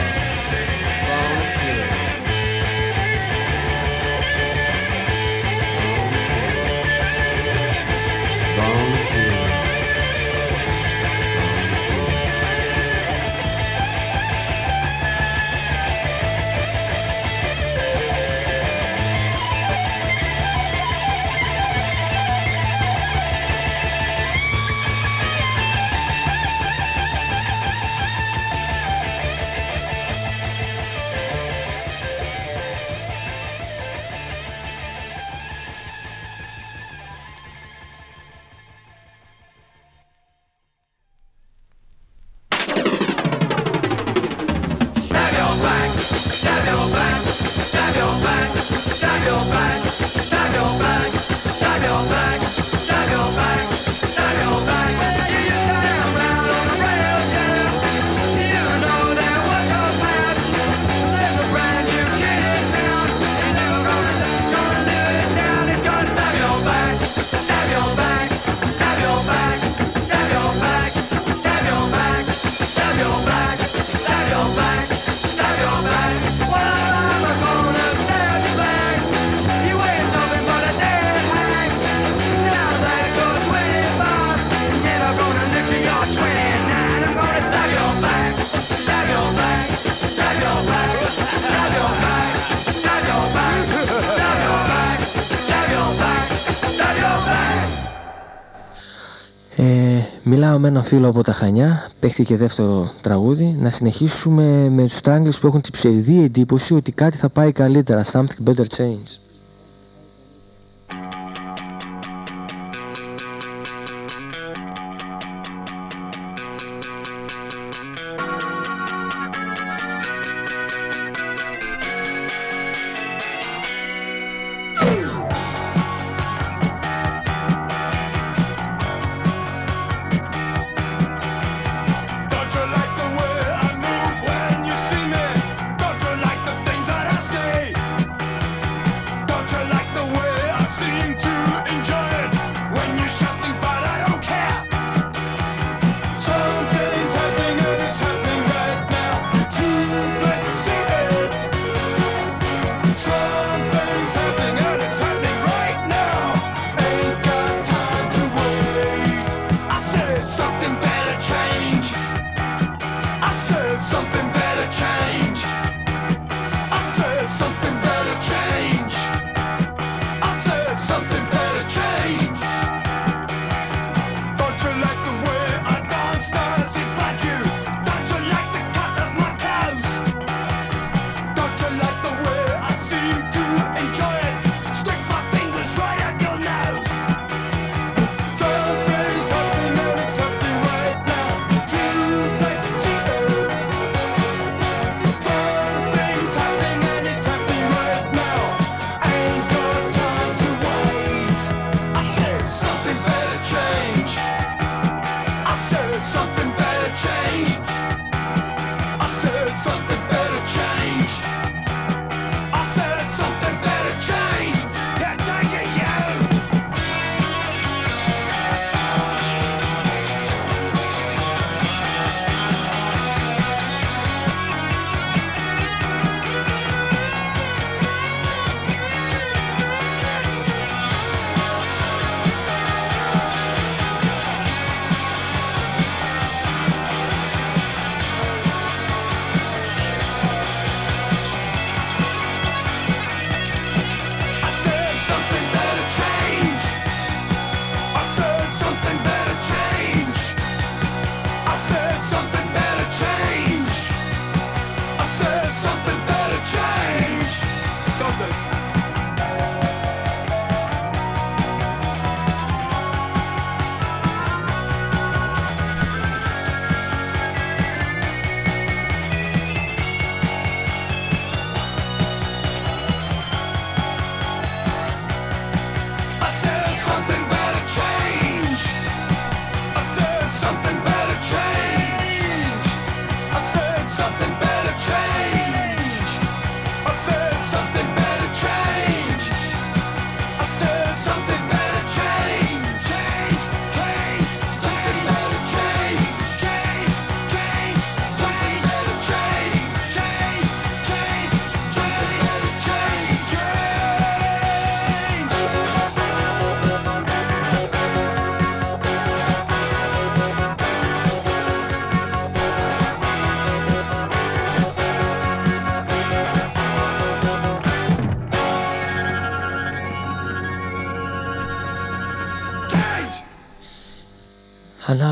Speaker 1: μιλάω με έναν φίλο από τα Χανιά, παίχτηκε δεύτερο τραγούδι. Να συνεχίσουμε με τους Stranglers που έχουν την ψευδή εντύπωση ότι κάτι θα πάει καλύτερα. Something better change.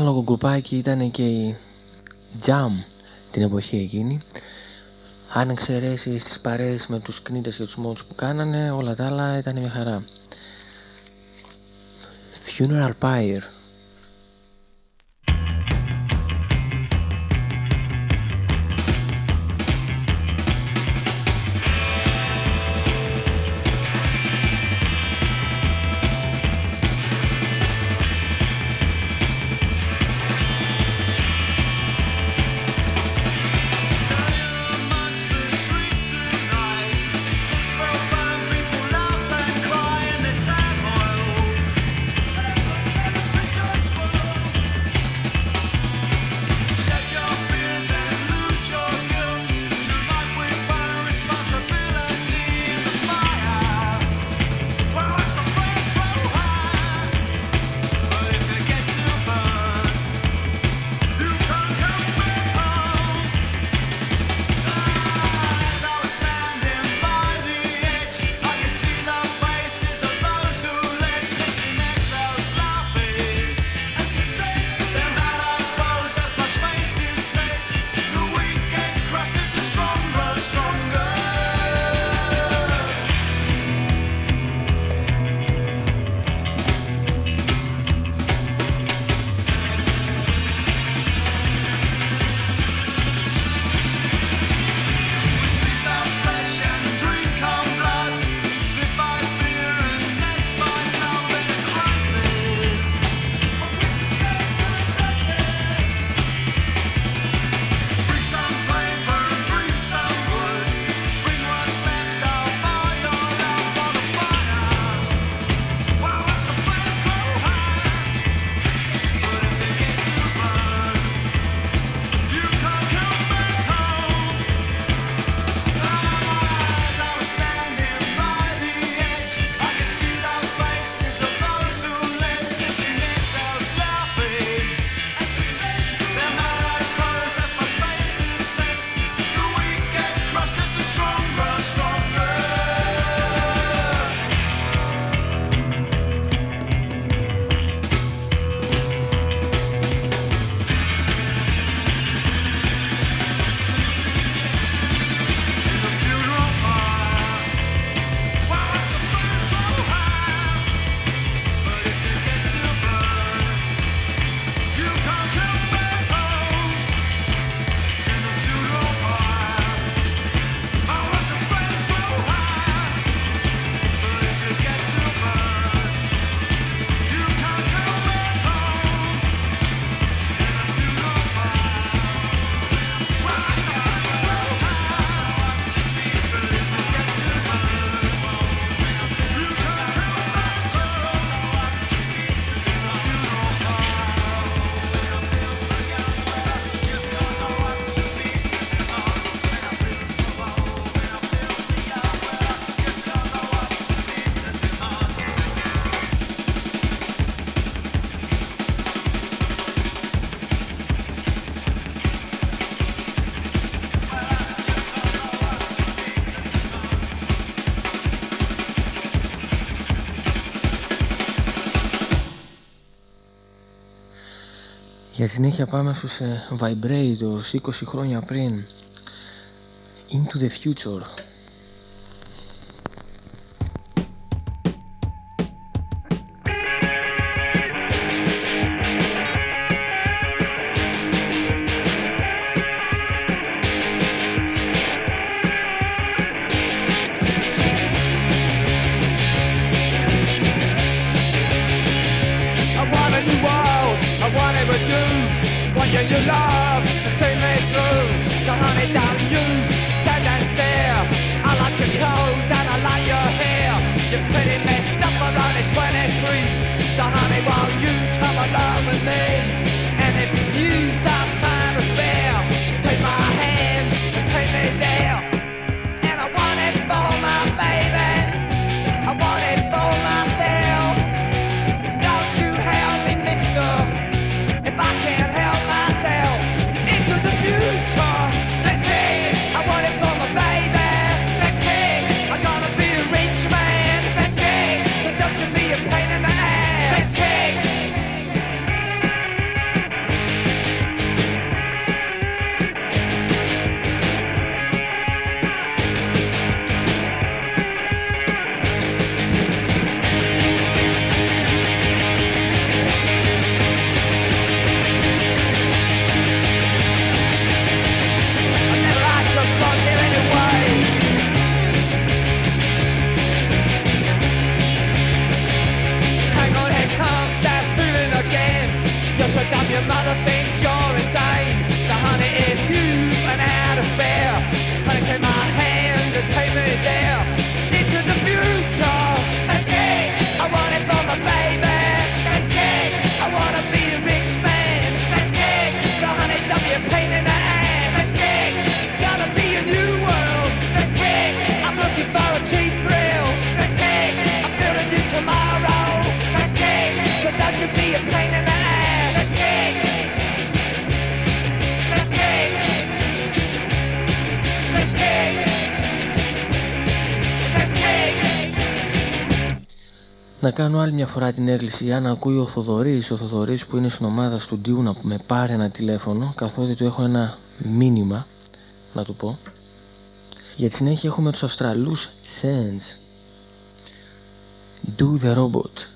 Speaker 1: Ανάλογο γκρουπάκι ήταν και η Jam την εποχή εκείνη. Αν εξαιρέσεις τις παρέες με τους κνίτες και τους μόντους που κάνανε, όλα τα άλλα ήταν μια χαρά. Funeral Pyre Για συνέχεια πάμε στους ε, Vibrators 20 χρόνια πριν. Into the Future Να κάνω άλλη μια φορά την έκκληση. Αν ακούει ο Θοδωρής, ο Θοδωρής που είναι στην ομάδα του Ντιού να με πάρει ένα τηλέφωνο, καθότι του έχω ένα μήνυμα να του πω. Για τη συνέχεια έχουμε τους Αυστραλούς Sense. Do the robot.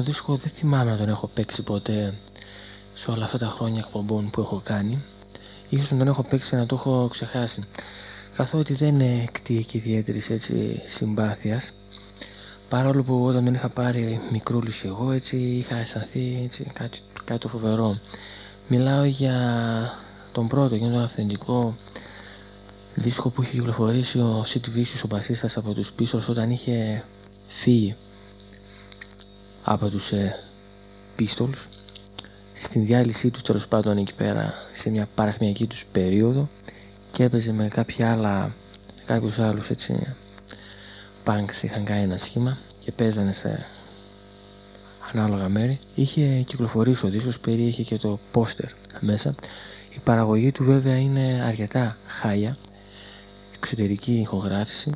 Speaker 1: Τον επόμενο δίσκο δεν θυμάμαι να τον έχω παίξει ποτέ σε όλα αυτά τα χρόνια εκπομπών που έχω κάνει. Ίσως να τον έχω παίξει να το έχω ξεχάσει. Καθότι δεν εκτεί και ιδιαίτερης έτσι συμπάθειας. Παρόλο που όταν τον είχα πάρει μικρούλης και εγώ έτσι είχα αισθανθεί έτσι, κάτι, κάτι το φοβερό. Μιλάω για τον πρώτο και τον αυθεντικό δίσκο που είχε κυκλοφορήσει ο Sid Vicious ο μπασίστας από τους πίσω όταν είχε φύγει από τους ε, Pistols στην διάλυσή τους τέλος πάντων εκεί πέρα σε μια παραχνιακή τους περίοδο και έπαιζε με κάποια άλλα κάποιους άλλους έτσι punks είχαν κάνει ένα σχήμα και παίζανε σε ανάλογα μέρη. Είχε κυκλοφορήσει ο δίσκος περιείχε και το πόστερ μέσα. Η παραγωγή του βέβαια είναι αρκετά χάλια. Εξωτερική ηχογράφηση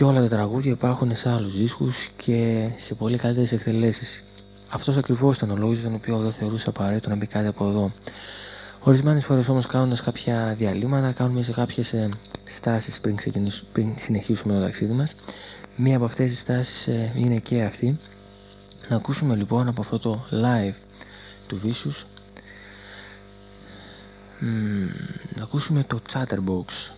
Speaker 1: και όλα τα τραγούδια υπάρχουν σε άλλους δίσκους και σε πολύ καλύτερες εκτελέσεις. Αυτός ακριβώς ήταν ο λόγος για τον οποίο δεν θεωρούσα απαραίτητο να μπει κάτι από εδώ. Ορισμένες φορές όμως κάνοντας κάποια διαλύματα κάνουμε σε κάποιες ε, στάσεις πριν, ξεκινήσουμε, πριν συνεχίσουμε το ταξίδι μας. Μία από αυτές τις στάσεις ε, είναι και αυτή. Να ακούσουμε λοιπόν από αυτό το live του Vicious Μμμ, να ακούσουμε το Chatterbox.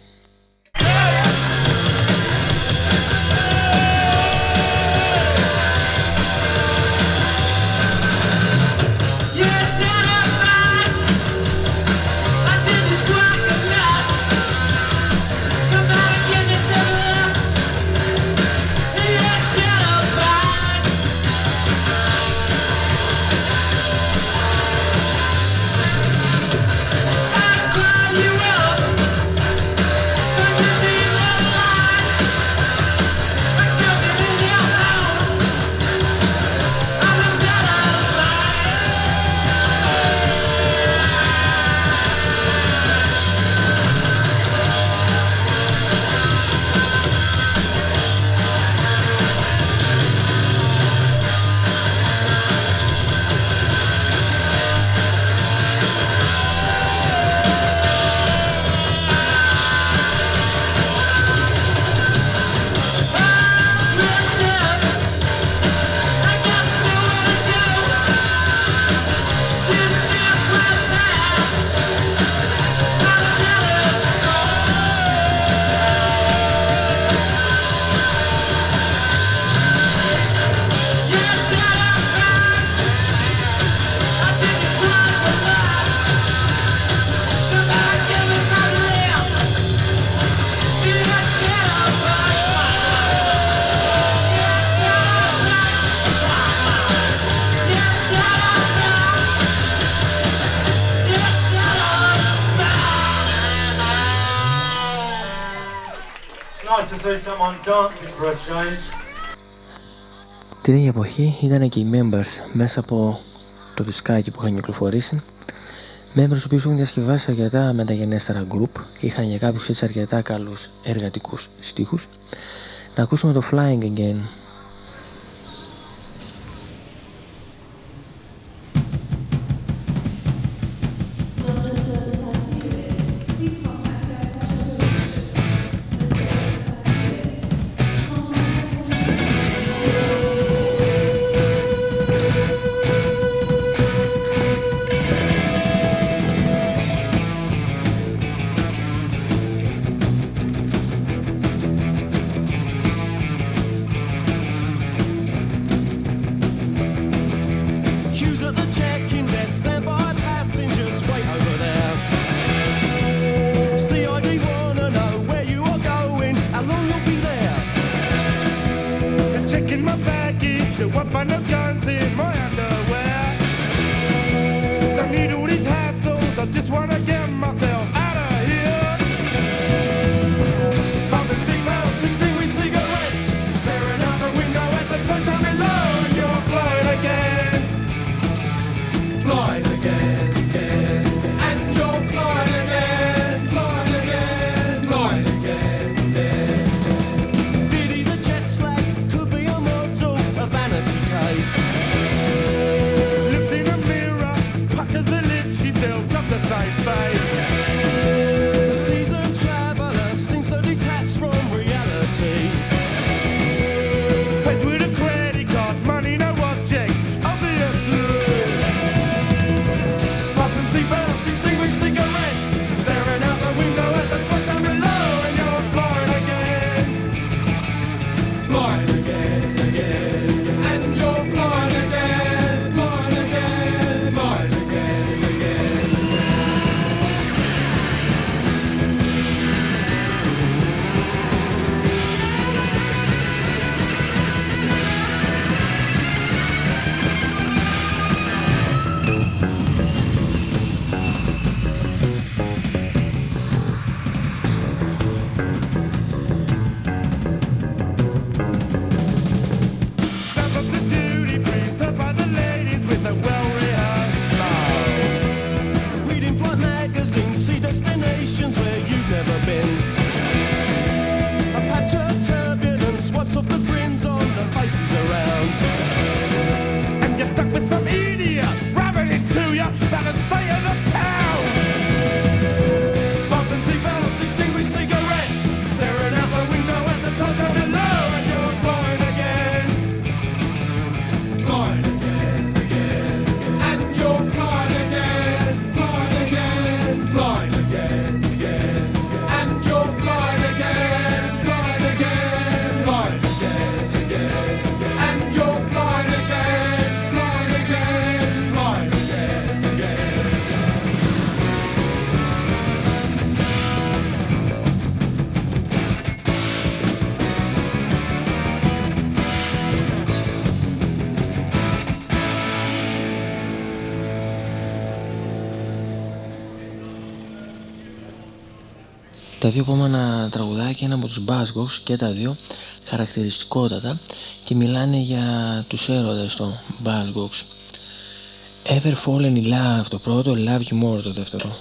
Speaker 7: Την ίδια εποχή ήταν και οι members μέσα από το δισκάκι που είχαν κυκλοφορήσει. Members που είχαν διασκευάσει αρκετά μεταγενέστερα group, είχαν για κάποιους έτσι αρκετά καλούς εργατικούς στίχους. Να ακούσουμε το Flying Again Τα δύο επόμενα τραγουδάκια είναι από τους Μπάσγος και τα δύο χαρακτηριστικότατα και μιλάνε για τους έρωτες των Μπάσγος. Ever Fallen in Love το πρώτο, Love You More το δεύτερο.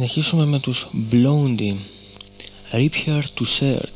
Speaker 8: Συνεχίσουμε με τους Blondie. Rip Here to Search.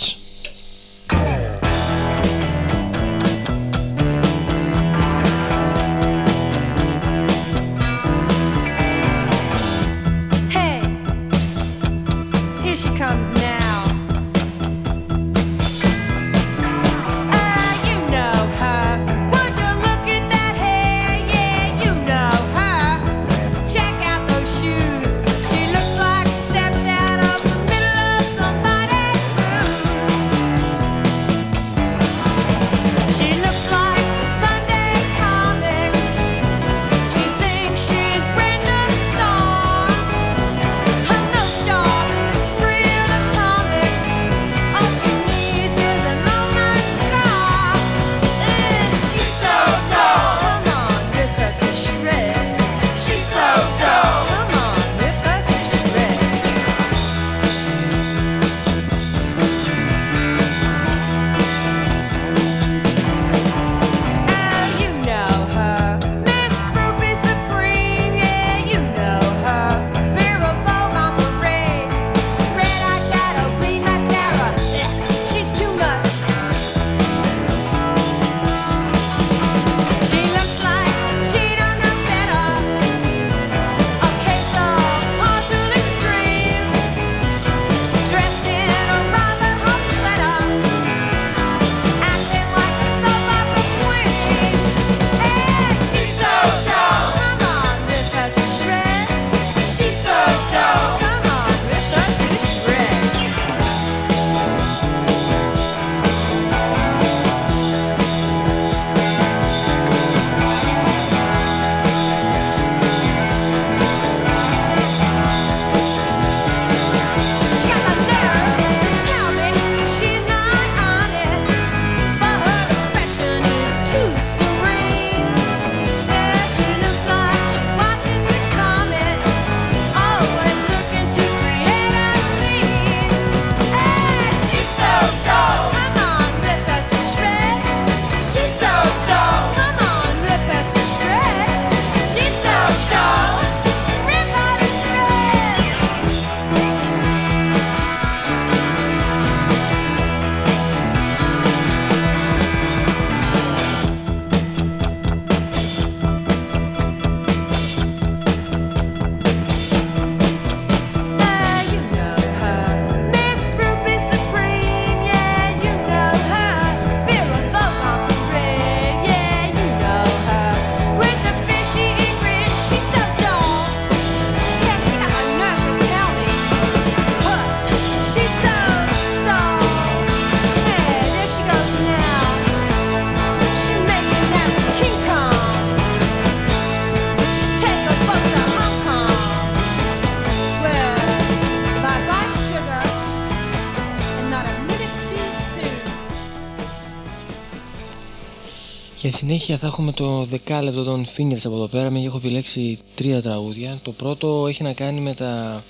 Speaker 1: Συνέχεια θα έχουμε το δεκάλεπτο των Fingers από εδώ πέρα. Με έχω επιλέξει τρία τραγούδια. Το πρώτο έχει να κάνει με τα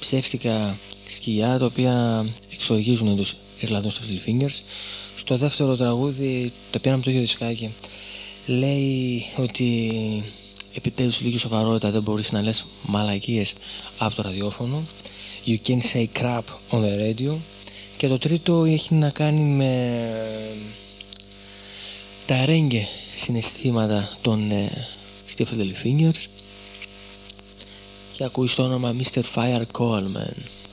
Speaker 1: ψεύτικα σκυλιά τα οποία εξοργίζουν τους Ιρλανδούς τους Fingers. Στο δεύτερο τραγούδι, το πήραμε το ίδιο δισκάκι, λέει ότι επιτέλους λίγη σοβαρότητα δεν μπορείς να λες μαλακίες από το ραδιόφωνο. You can say crap on the radio. Και το τρίτο έχει να κάνει με τα ρέγγε συναισθήματα των ε, Stephen Fingers και ακούεις στο όνομα Mr. Fire Coleman.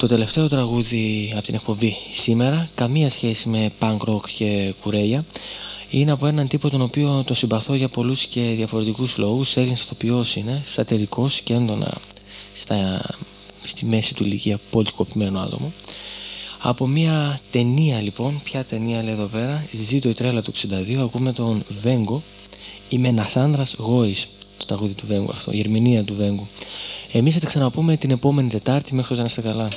Speaker 1: Το τελευταίο τραγούδι από την εκπομπή σήμερα, καμία σχέση με punk rock και κουρέλια, είναι από έναν τύπο τον οποίο το συμπαθώ για πολλούς και διαφορετικούς λόγους. Έλληνας ηθοποιός είναι, σατερικός και έντονα στα, στη μέση του ηλικία πολύ κοπημένο άτομο. Από μια ταινία λοιπόν, ποια ταινία λέει εδώ πέρα, Ζήτω η τρέλα του 62, ακούμε τον Βέγκο, Είμαι ένας άνδρας γόης, το τραγούδι του Βέγκου αυτό, η ερμηνεία του Βέγκου. Εμείς θα τα ξαναπούμε την επόμενη Τετάρτη, μέχρι τότε να είστε καλά.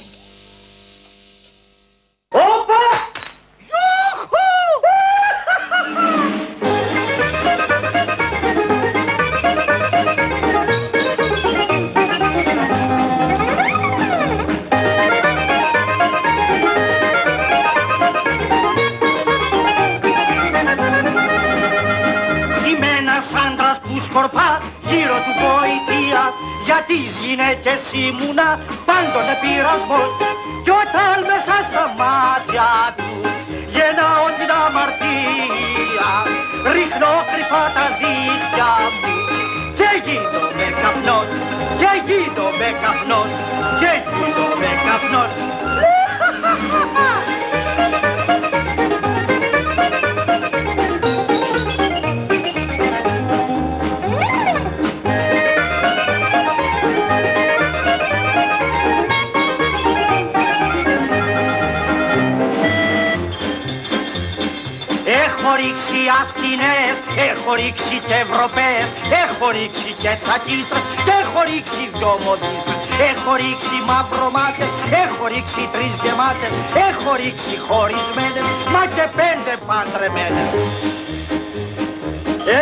Speaker 9: Ρίξει και ευρωπαίες, έχω ρίξει και τσακίστρες και έχω ρίξει δυο μοντίστρες. Έχω ρίξει μαυρομάτες, έχω ρίξει τρεις γεμάτες, έχω ρίξει χωρισμένες, μα και πέντε παντρεμένες.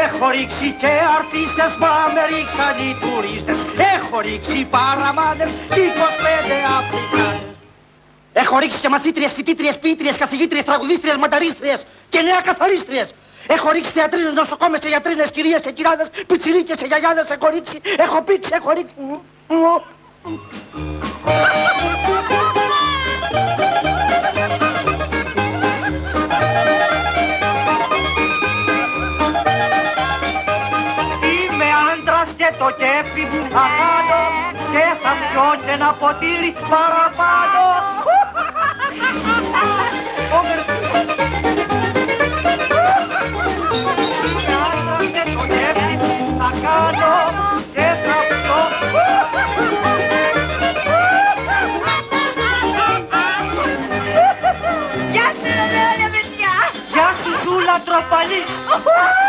Speaker 9: Έχω ρίξει και αρτίστες, μα με ρίξαν οι τουρίστες. Έχω ρίξει παραμάνες και 25 Αφρικάνες. Έχω ρίξει και μαθήτριες, φοιτήτριες, ποιήτριες, καθηγήτριες, τραγουδίστριες, μανταρίστριες και νέα καθαρίστριες. Έχω ρίξει θεατρίνες, νοσοκόμες και γιατρίνες, κυρίες και κυράδες, πιτσιρίκες και γιαγιάδες, έχω ρίξει, έχω πήξει, έχω ρίξει. Είμαι άντρας και το κέφι μου θα κάνω και θα πιω και ένα ποτήρι παραπάνω [LAUGHS] Oh! [LAUGHS]